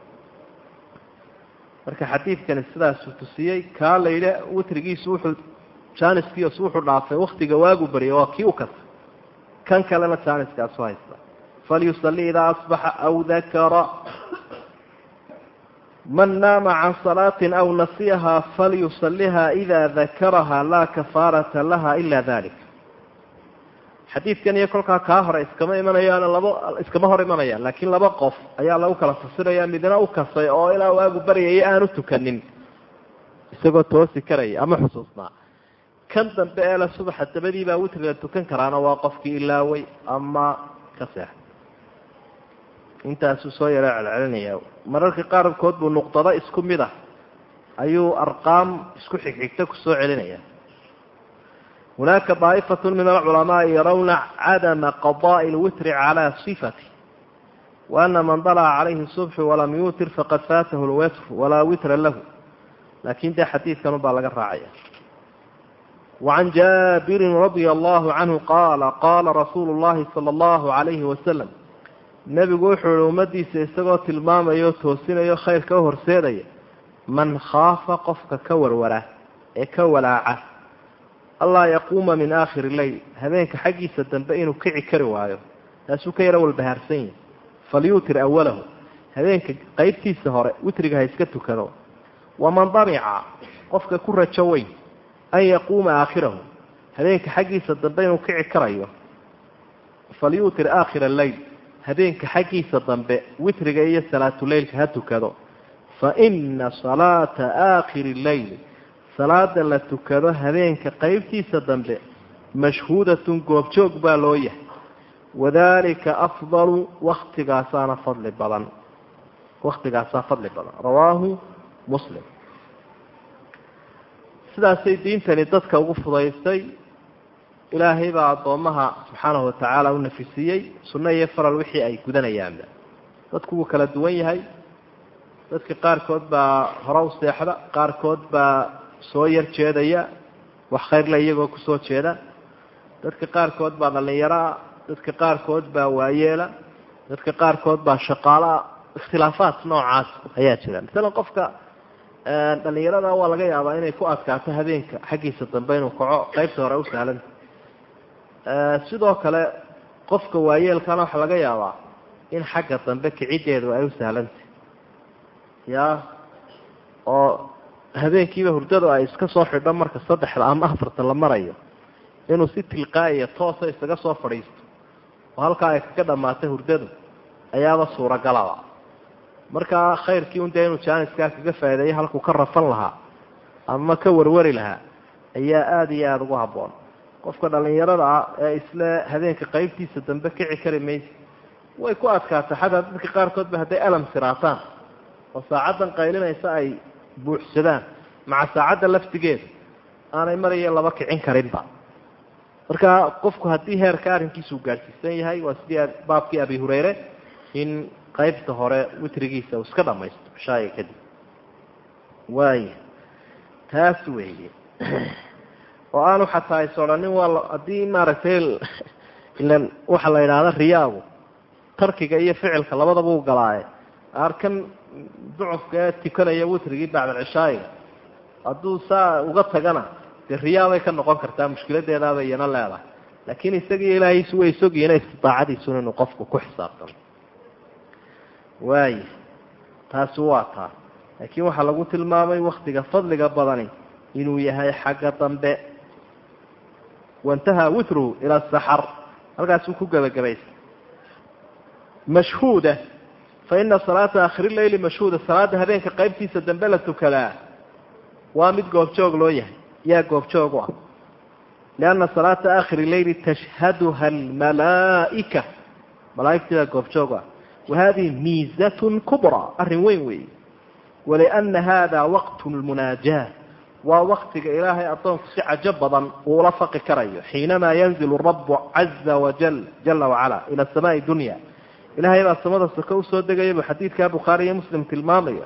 marka xadiidkani sidaasuu tusiyey kaa la witrigiisu wuxuu jaaniskiisu wuxuu dhaafay waktiga waagu baryay waa kii u kasay. Kan kalena jaaniskaasu haysta falyusalli idaa asbaxa aw dakara man naama can salaatin aw nasiyahaa falyusaliha ida dakaraha laa kafaarata laha ila dalik xadiidkan iyo kolkaa kaa hore iskama imanayaan laba iskama hor imanayaan laakiin laba qof ayaa lagu kala fasiraya midna u kasay oo ilaa waagu baryaya aanu tukanin isagoo toosi karaya ama xusuusnaa kan dambe ee la subaxa dabadii baa witriga tukan karaana waa qofkii ilaaway ama ka seex intaasuu soo yaraa celcelinaya. Mararka qaarkood buu nuqdado isku mid ah. Ayuu arqaam isku xigxigta ku soo celinaya. Hunaaka daa'ifatun min alculamaai yarawna cadama qadaa'i alwitri calaa sifati. Waana man dalaca calayhi subxu walam yuutir faqad faatahu lwitr walaa witra lahu. Laakiin dee xadiidkan unbaa laga raacaya. Wacan jaabirin radia allahu canhu qaala qaala rasuulu llahi sala allahu calayhi wasalam nebigu wuxuu ihi ummadiisa isagoo tilmaamayo o toosinayo khayrka u horseedaya man khaafa qofka ka warwara ee ka walaaca allaa yaquuma min aakhiri leyl habeenka xaggiisa dambe inuu kici kari waayo taasuu ka yaro walbahaarsan yahi falyuutir awalahu habeenka qeybtiisa hore witriga ha iska tukado. Waman damica qofka ku rajo weyn an yaquuma aakhirahu. Habeenka xaggiisa dambe inuu kici karayo. Falyuutir aakhira alleyl habeenka xaggiisa dambe witriga iyo salaatuleylka ha tukado. Fa ina salaata aakhiri leyli salaada la tukado habeenka qeybtiisa dambe mashhuudatun goobjoog baa loo yahay. Wadalika afdalu waktigaasaana fadli badan. Waktigaasaa fadli badan. Rawaahu muslim. Sidaasay diintani dadka ugu fudaystay ilaahay baa addoommaha subxaanahu watacaala u nafisiiyey sunno iyo faral wixii ay gudanayaanba dadku wuu kala duwan yahay. Dadka qaarkood baa hore u seexda qaarkood baa soo yar jeedaya wax khayrle iyagoo ku soo jeeda. Dadka qaarkood baa dhallinyaroa dadka qaarkood baa waayeela dadka qaarkood baa shaqaaloa ikhtilaafaat noocaas ayaa jira. Masalan qofka dhalinyarada waa laga yaabaa inay ku adkaato habeenka xaggiisa dambe inuu kaco qaybta hore u sahlanta sidoo kale qofka waayeelkana waxaa laga yaabaa in xagga dambe kiciddeedu ay u sahlantay ya oo habeenkiiba hurdadu ay iska soo xidho marka saddexda ama afarta la marayo inuu si tilqaa'iya toosa isaga soo fadhiisto oo halkaa ay kaga dhammaatay hurdadu ayaaba suuragalaba markaa khayrkii un dee inuu jaaniskaa kaga faa'ideeyo halkuu ka rafan lahaa ama ka warwari lahaa ayaa aada iyo aada ugu habboon qofka dhallinyarada ah ee isle habeenka qaybtiisa dambe kici kari maysa. Way ku adkaata xataa dadka qaarkoodba hadday alam siraataan oo saacaddan qaylinaysa ay buuxsadaan. Maca saacadda laftigeeda aanay mariyo laba kicin karinba. Marka qofku haddii heerka arrinkiisuu gaadhsiisan yahay waa sidii baabkii abi hureyre in qaybta hore witrigiisa uu iska dhamaysto shaaya kadib waaya taas weeye oo aanu xataa is odhanin waa haddii maaragtay ilan waxaa la yidhaahda riyaagu tarkiga iyo ficilka labadaba u galaaye. Arkan ducufka ee tukanaya witrigii bacdalcishaayiga hadduu saa uga tagana dee riyaabay ka noqon kartaa mushkiladeedaabay iyana leedahay. Laakiin isagiiyo ilaahiisu way sogiina istidaacadiisuna inuu qofku ku xisaabtamo waaya taasi waa taa. Laakiin waxaa lagu tilmaamay waktiga fadliga badani inuu yahay xagga dambe waintahaa witruhu ila saxar halkaasuu ku gebagabaysa mashhuuda fa ina salaata akhiri leyli mashhuuda salaada habeenka qaybtiisa dambe la tukadaa waa mid goobjoog loo yahay yaa goobjoog u ah lianna salaata aakhiri leyli tashhaduha almalaa'ika malaaigtii baa goobjoog ah wahadihi miizatun kubraa arrin weyn weeye waliana hada waqtu lmunaajaat waa waktiga ilaahay addoonku si cajo badan uula faqi karayo xiinamaa yanzilu rabu caza wajal jala wacala ila samaai dunya. Ilaahay baa samada soko u soo degaya buu xadiidkaa bukhaari iyo muslim tilmaamaya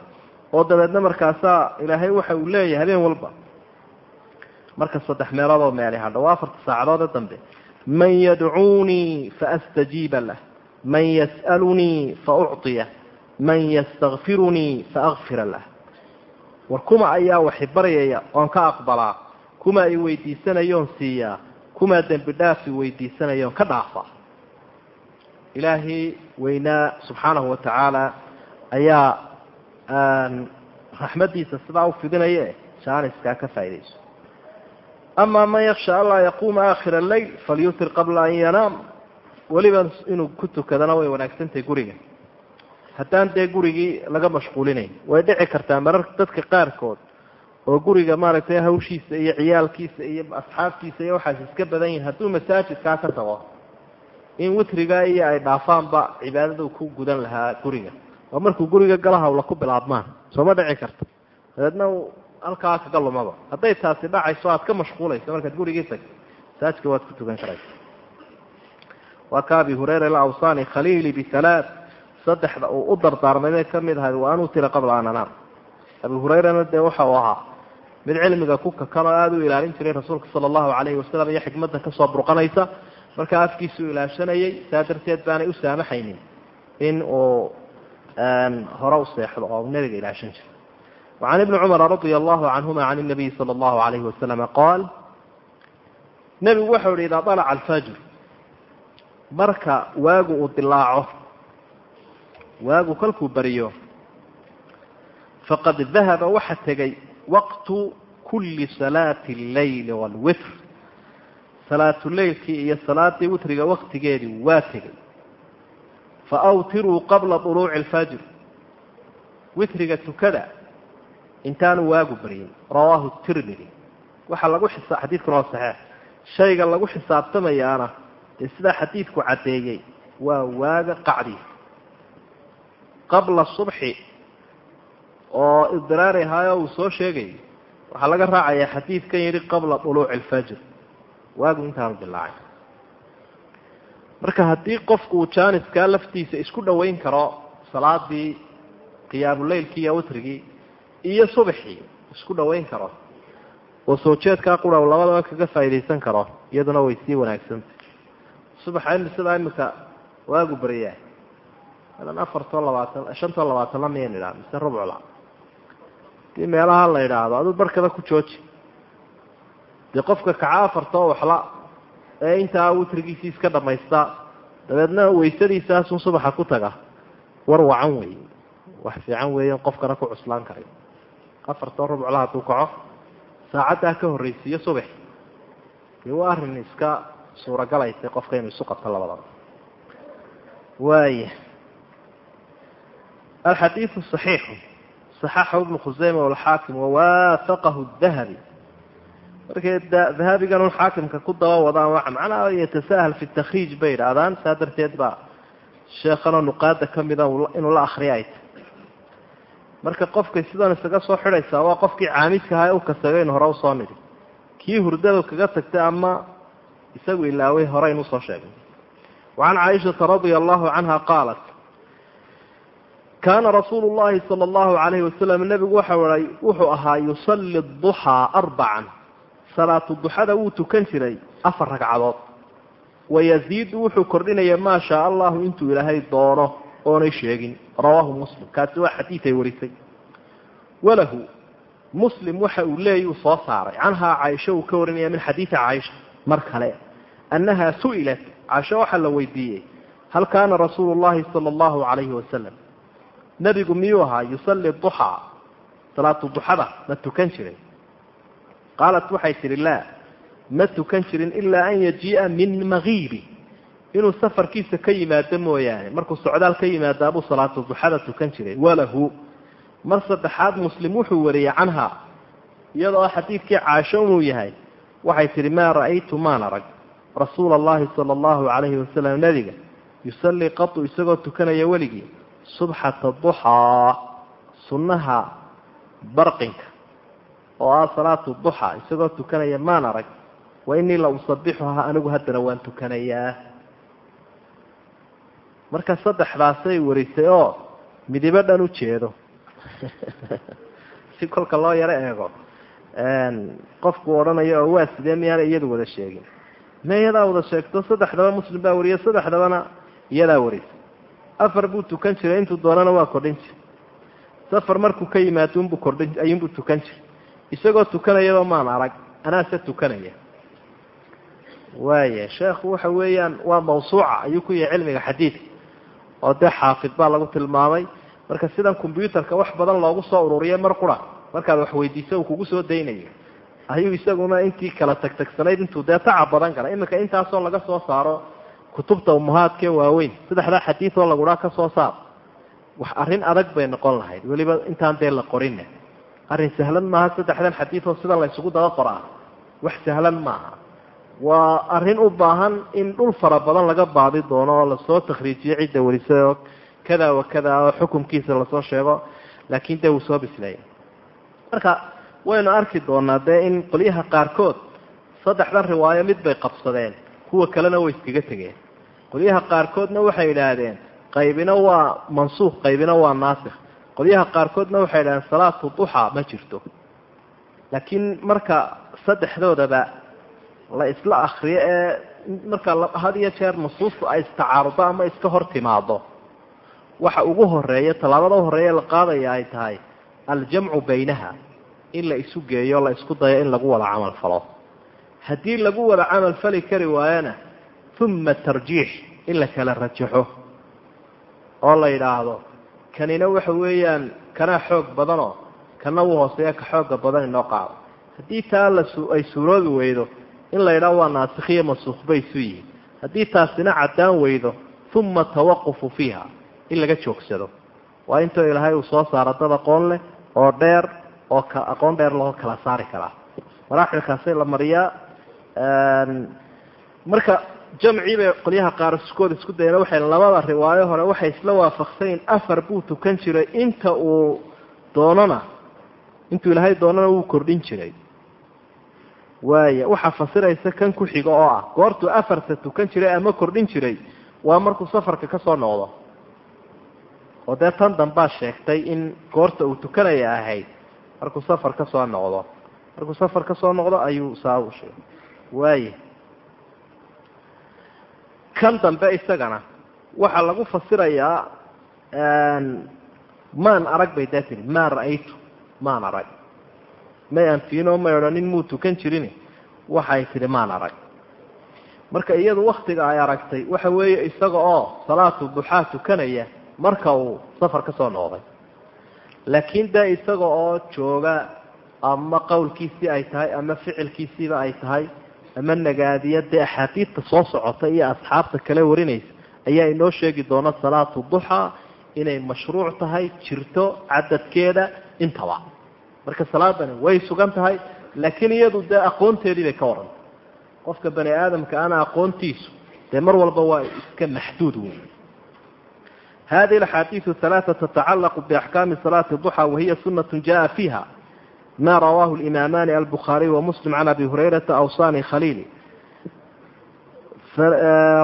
oo dabeedna markaasaa ilaahay waxa uu leeyahay habeen walba. Marka saddex meeloodoo meeli hadha waa afarta saacadoode dambe. Man yadcuunii faastajiiba lah man yas'alunii faucطiya man yastakfirunii faakfira lah war kuma ayaa waxi baryaya oon ka aqbalaa. Kuma i weydiisanayoon siiyaa kumaa dembi dhaafi weydiisanayoon ka dhaafa. Ilaahay weynaa subxaanahu wa tacaala ayaa raxmadiisa sidaa u fidinaye jaaniskaa ka faaidayso amaa man yaksha anlaa yaquuma aakhira alleyl falyutir qabla an yanaam. Weliba inuu ku tukadana way wanaagsantahay guriga haddaan dee gurigii laga mashquulinayn way dhici kartaa marar dadka qaarkood oo guriga maaragtay hawshiisa iyo ciyaalkiisa iyo asxaabtiisa iyo waxaas iska badan yihiin hadduu masaajidkaa ka tago in witrigaa iyo ay dhaafaanba cibaadadu ku gudan lahaa guriga. Oo markuu guriga gala hawla ku bilaabmaan sooma dhici karta. Dabeedna halkaa kaga lumaba. Hadday taasi dhacayso aad ka mashquulayso markaad gurigii tagto masaajidka waad ku tukan karaysa waa ka abi hureyra la awsani khaliili bihalaath saddexda uu u dardaarmay bay ka mid ahayd wa an utira qabla an anaam abi hureyrana dee waxa uu ahaa mid cilmiga ku kakan oo aada u ilaalin jiray rasuulka sala allahu calayhi wasalam iyo xikmadda ka soo burqanaysa. Markaa afkiisuu ilaashanayay saa darteed baanay u saamaxaynin in uu hore u seexdo oo nebiga ilaashan jiray. Wacan ibni cumara radia allahu canhuma can inabiyi sala allahu calayhi wasalama qaal nebigu waxau yihi idaa dalaca alfajr. Marka waagu uu dilaaco waagu kolkuu bariyo faqad dahaba waxa tegay waqtu kulli salaati alleyli waalwitr salaatuleylkii iyo salaadii witriga waqtigeedii waa tegay. Fa awtiruu qabla duluuci alfajr. Witriga tukada intaanu waagu baryin rawaahu tirmidi waxaa lagu xadiidkuna waa saxiix. Shayga lagu xisaabtamayaana dee sidaa xadiidku caddeeyey waa waaga qacdi qabla subxi oo idraari ahaayo uu soo sheegay. Waxaa laga raacayaa xadiidkan yidhi qabla duluuci alfajr. Waagu intaanu dilaacay marka haddii qofku uu jaaniskaa laftiisa isku dhoweyn karo salaadii qiyaamuleylkii iyo witrigii iyo subaxii isku dhoweyn karo oo soo jeedkaa qura labadaba kaga faaidaysan karo iyaduna way sii wanaagsantay subaxa sidaa imika waagu baryaa adan afartoo labaatan shantoo labaatanla miyan idhaha mise rubcla haddii meelaha la idhaahdo aduu barkada ku jooji. Dee qofka kaca afartoo waxla ee intaa witrigiisii iska dhamaysta dabeedna waysadiisaasun subaxa ku taga war wacan wey wax fiican weeyan qofkana ku cuslaan karay afartoo rubcla hadduu kaco saacaddaa ka horreysiiyo subax. Dee waa arrin iska suuragalaysay qofka inuu isu qabto labadaba waaya alxadiidu صaxiixu صaxaxahu ibnu khuseyma walxaakim wawaafaqahu dahabi markay dahabigan un xaakimka ku daba wadaan waa macnaha yatasahal fi takriij bay idhaahdaan saa darteed baa sheekhanoo nuqaada kamida inuu la akriya ay tahy marka qofkay sidan isaga soo xidhaysaa waa qofkii caamidka ahaa ee u kasagaynu hore u soo nidhi kii hurdada kaga tagtay ama isagu ilaaway horeynu u soo sheegnay wacan caaishata radia allahu canha qaalat kaana rasuulu llahi sala allahu calayhi wasalam nebigu waxa wuxuu ahaa yusalli duxaa arbacan salaatu duxada wuu tukan jiray afar ragcadood. Wayaziidu wuxuu kordhinaya maa shaa allahu intuu ilaahay doono oonay sheegin. Rawaahu muslim. Kaasi waa xadiid ay warisay. Walahu muslim waxa uu leeyay uu soo saaray. Canhaa caaisha uu ka warinaya min xadiidi caaisha. Mar kale annaha su'ilat. Caaisha waxaa la weydiiyey hal kaana rasuulu llahi sala allahu calayhi wasalam nebigu miyuu ahaa yusalli duxaa salaatu duxada ma tukan jiray. Qaalat waxay tidhi laa ma tukan jirin ilaa an yajii'a min makiibi inuu safarkiisa ka yimaado mooyaane markuu socdaal ka yimaadaabuu salaatu duxada tukan jiray. Walahu. Mar saddexaad muslim wuxuu wariyey canha iyadoo xadiidkii caasho inuu yahay. Waxay tidhi maa ra'aytu maan arag. Rasuula allahi sala allahu calayhi wasalam nebiga yusallii qatu isagoo tukanaya weligii subxata duxaa sunnaha barqinka oo ah salaatu duxa isagoo tukanaya maan arag wa inii la usabixuhaa anigu haddana waan tukanayaa. Marka saddexdaasay warisay oo midibo dhan u jeedo. Si kolka loo yaro eego qofku odhanayo oo waa sidee miyaana iyadu wada sheegin? Ma iyadaa wada sheegto? Saddexdaba muslim baa wariye saddexdabana iyadaa warisay afar buu tukan jiray intuu doonana waa kordhin jiray. Safar markuu ka yimaado unbuu kordhin ayuunbuu tukan jiray. Isagoo tukanayaba maan arag anaase tukanaya. Waaya sheekhu waxa weeyaan waa mawsuuca ayuu ku yahay cilmiga xadiidka oo dee xaafid baa lagu tilmaamay. Marka sidan combyuterka wax badan loogu soo ururiyo mar qura markaad wax weydiiso uu kugu soo daynayo. Ayuu isaguna intii kala tagtagsanayd intuu dee tacab badan gala iminka intaasoo laga soo saaro kutubta umuhaadkee waaweyn. Saddexdaa xadiid oo laguhaa ka soo saar. Wax arrin adag bay noqon lahayd. Weliba intaan dee la qorinne arrin sahlan maaha saddexdan xadiid oo sidan la ysugu daba qoraa wax sahlan maaha. Waa arrin u baahan in dhul fara badan laga baadi doono oo la soo takhriijiyo cidda welisay oo kada wa kada oo xukumkiisa la soo sheego. Laakiin dee wuu soo bisleeya marka waynu arki doonaa dee in qolyaha qaarkood saddexdan riwaayo mid bay qabsadeen. Kuwa kalena way iskaga tegeen qolyaha qaarkoodna waxay idhaahdeen qaybina waa mansuuq qaybina waa naasikh qolyaha qaarkoodna waxay idhahdeen salaatu duxaa ma jirto. Laakiin marka saddexdoodaba la isla akriyo ee marka had iyo jeer nusuustu ay istacaarudo ama iska hor timaado waxa ugu horreeya tallaabada u horreeya la qaadaya ay tahay aljamcu baynaha in la isu geeyo la isku dayo in lagu wada camal falo. Haddii lagu wada camal fali kari waayona uma tarjiix in la kala rajaxo oo la yidhaahdo kanina waxa weeyaan kanaa xoog badanoo kana uu hooseeya ka xooga badan inoo qaado. Haddii taa laay suuroobi weydo in la yidhaho waa naasikhiyo mansuukh bay isu yihiin. Haddii taasina caddaan weydo uma tawaqufu fiiha in laga joogsado. Waa intoo ilaahay uu soo saaro dad aqoon leh oo dheer oo aqoon dheer loo kala saari karaa. Maraaxilkaasay la mariyaa marka jamcii bay qolyaha qaar iskood isku dayeen waxay labada riwaayo hore waxay isla waafaqsanyiin afar buu tukan jiray inta uu doonana intuu ilaahay doonana wuu kordhin jiray. Waaya waxaa fasiraysa kan ku xigo oo ah goortuu afarta tukan jiray ama kordhin jiray waa markuu safarka ka soo noqdo. Oo dee tan dambaa sheegtay in goorta uu tukanaya ahayd markuu safar ka soo noqdo. Markuu safar ka soo noqdo ayuu saa u sheegay. Waaya kan dambe isagana waxaa lagu fasirayaa maan arag bay daa tiri maa ra'aytu maan arag. May anfiino may odhanin muu tukan jirin waxay tihi maan arag. Marka iyadu waktiga ay aragtay waxa weeye isaga oo salaatu duxaa tukanaya marka uu safar ka soo noqday. Laakiin dee isaga oo jooga ama qowlkiisii ay tahay ama ficilkiisiiba ay tahay ama nagaadiya dee axaadiidta soo socota iyo asxaabta kale warinaysa ayaa inoo sheegi doona salaatu duxaa inay mashruuc tahay jirto cadadkeeda intaba. Marka salaadani way sugan tahay laakiin iyadu dee aqoonteedii bay ka warantay qofka bani aadamka ana aqoontiisu dee mar walba waa iska maxduud wey hadihi axaadiiu alaaa tatacalaqu biaxkaami salaati duxa wahiya sunat jaءa fiiha ma rawaahu imaamaani albukhaariy wamuslim can abi hurayrata awsani khaliili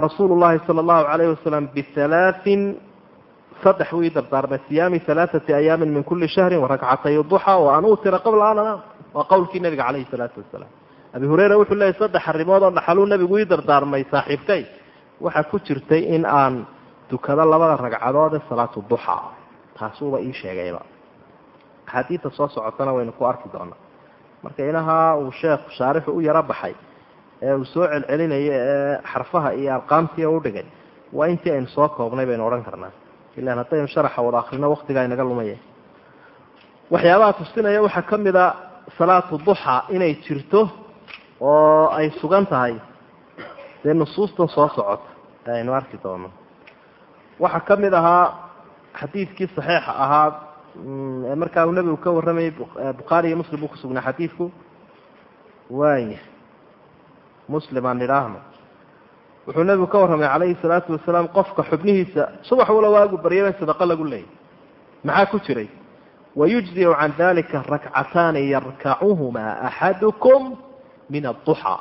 rasuulu llahi sala allahu alayh wasalam bihalaain saddex wii dardaarmay siyaami alaaati ayaamin min kuli shahri warakcatay duxa wa an utira qabla an anaam waa qowlkii nabiga calayhi salaatu wasalaam abi hureyra wuxuu leeyay saddex arrimood oo dhaxaluu nabigu ii dardaarmay saaxiibkay waxaa ku jirtay in aan tukado labada ragcadood ee salaatu duxa taasuuba ii sheegayba axaadiidta soo socotana waynu ku arki doonaa. Marka inaha uu sheekh shaarixu u yaro baxay ee uu soo celcelinayo ee xarfaha iyo arqaamtii u dhigay waa intii aynu soo koobnay baynu odhan karnaa. Ilaan haddaynu sharaxa wada akrino waktigaa inaga lumaya waxyaabaha tusinaya waxaa ka mid a salaatu duxa inay jirto oo ay sugan tahay. Dee nusuustan soo socota ee aynu arki doono. Waxaa ka mid ahaa xadiidkii saxiixa ahaa markaa uu nebigu ka warramayay bukhaari iyo muslim buu kusugnaa xadiidku. Waaya muslim aan idhaahno wuxuu nebigu ka warramay calayhi salaatu wasalaam qofka xubnihiisa subax wala waagu baryaba sadaqo lagu leeyay. Maxaa ku jiray? Wayujzicu can dalika rakcataani yarkacuhumaa axadukum min adduxa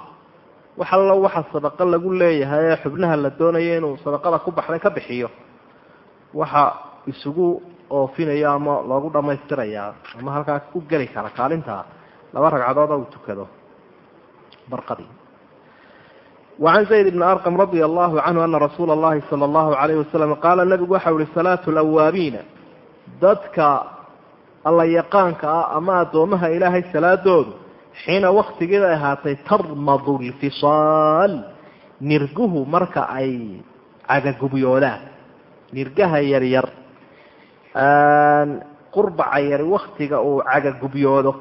wax waxa sadaqo lagu leeyahay ee xubnaha la doonayo inuu sadaqada ku baxday ka bixiyo. Waxa isugu oofinaya ama loogu dhamaystirayaa ama halkaa ku geli kara kaalintaa laba ragcadooda uu tukado. Barqadii wacan zayd ibni arqam radia allahu canhu ana rasuula allahi sala allahu calayh wasalam qaala nabigu waxau uhi salaatu lawaabiina dadka alla yaqaanka ah ama addoommaha ilaahay salaadoodu xiina waktigeeda ahaatay tarmadu lfisaal nirguhu marka ay cagagubyoodaan nirgaha yaryar qurbaca yari waktiga uu cagagubyoodo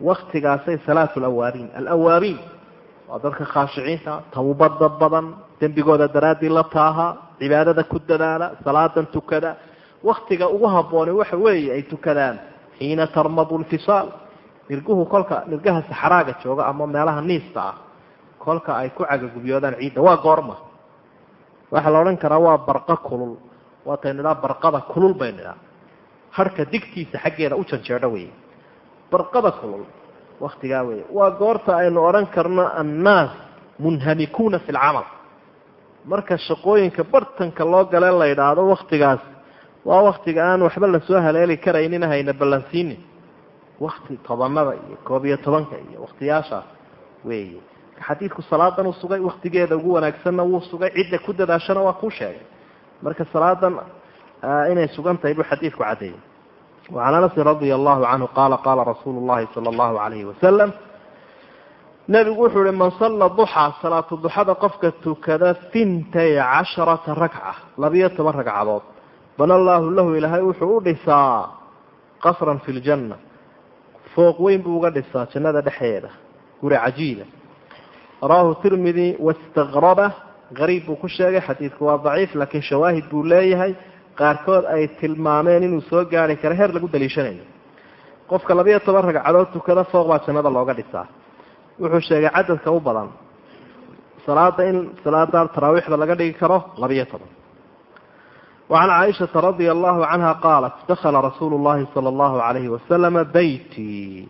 waktigaasay salaatu alawaabiin alawaabiin waa dadka khaashiciinta tawbada badan dembigooda daraaddii la taaha cibaadada ku dadaala salaadan tukada. Waktiga ugu habbooni waxa weeye ay tukadaan. Xiina tarmadu lfisaal nirguhu kolka nirgaha saxraaga jooga ama meelaha niista ah kolka ay ku cagagubyoodaan ciidda. Waa goorma. Waxaa la odhan karaa waa barqa kulul waataynu idhaa barqada kulul baynu idhaa harhka digtiisa xaggeeda u janjeedho wey barqada kulul waktigaa wey waa goorta aynu odhan karno annaas munhamikuuna fi lcamal marka shaqooyinka bartanka loo gale la yidhaahdo waktigaas waa waktiga aan waxba la soo haleeli karaynin hayna ballansiinin wakti tobanada iyo koob iyo tobanka iyo waktiyaashaas weeye. Xadiidku salaadan uu sugay waktigeeda ugu wanaagsanna wuu sugay cidda ku dadaashana waa kuu sheegay marka salaadan inay sugan tahay buu xadiidku caddeeyey wacan anasin radia allahu canhu qaala qaala rasuulu llahi sala allahu calayhi wasalam nebigu wuxuu ihi man salla duxaa salaatu duxada qofka tukada fintay casharata ragca labiyo toban ragcadood. Bana allaahu lahu ilaahay wuxuu u dhisaa qasran fi ljanna fooq weyn buu uga dhisaa jannada dhexeeda guri cajiiba rawaahu tirmidi gariib buu ku sheegay xadiidku waa daciif laakiin shawaahid buu leeyahay. Qaarkood ay tilmaameen inuu soo gaari karo heer lagu daliishanayo qofka labiyo toban ragcadood tukada fooq baa jannada looga dhisaa wuxuu sheegay cadadka u badan. Salaada in salaada taraawiixda laga dhigi karo labiyo toban. Wacan caaishata radia allahu canha qaalat dakhala rasuulu llahi sala allahu calayhi wasalama beytii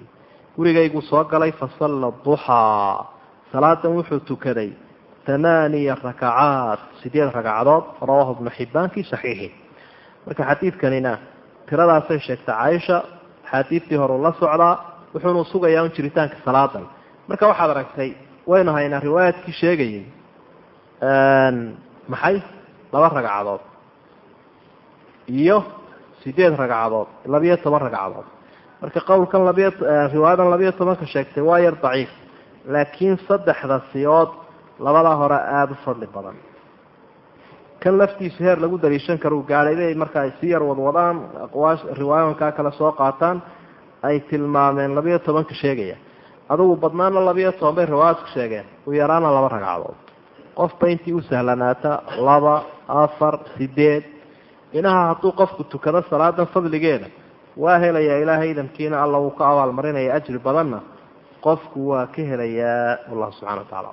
gurigayguu soo galay fasalla duxaa salaadan wuxuu tukaday tamaaniya rakacaat sideed ragcadood rawaahu ibnu xibaan fii saxiixi marka xadiidkanina tiradaasay sheegtay caaisha axaadiidtii horeu la socdaa wuxuunu sugayaa un jiritaanka salaadan. Marka waxaad aragtay waynu haynaa riwaayaadkii sheegayay maxay? Laba ragcadood iyo sideed ragcadood labiyo toban ragcadood marka qowlkan labiy riwaayadan labiyo tobanka sheegtay waa yar daciif laakiin saddexda siyood labadaa hore aada u fadli badan. Kan laftiisu heer lagu daliishan karo uu gaadhay bay marka ay si yar wadwadaan aqwaash riwaayankaa kale soo qaataan ay tilmaameen labiyo tobanka sheegaya. Adugu badnaana labiyo toban bay riwaayaadku sheegeen u yaraana laba ragcadood. Qofba intii u sahlanaata laba afar sideed inaha hadduu qofku tukado salaadan fadligeeda waa helayaa ilaahay idamkiina alla wuu ka abaalmarinaya ajri badanna qofku waa ka helayaa wallahu subxana wa tacala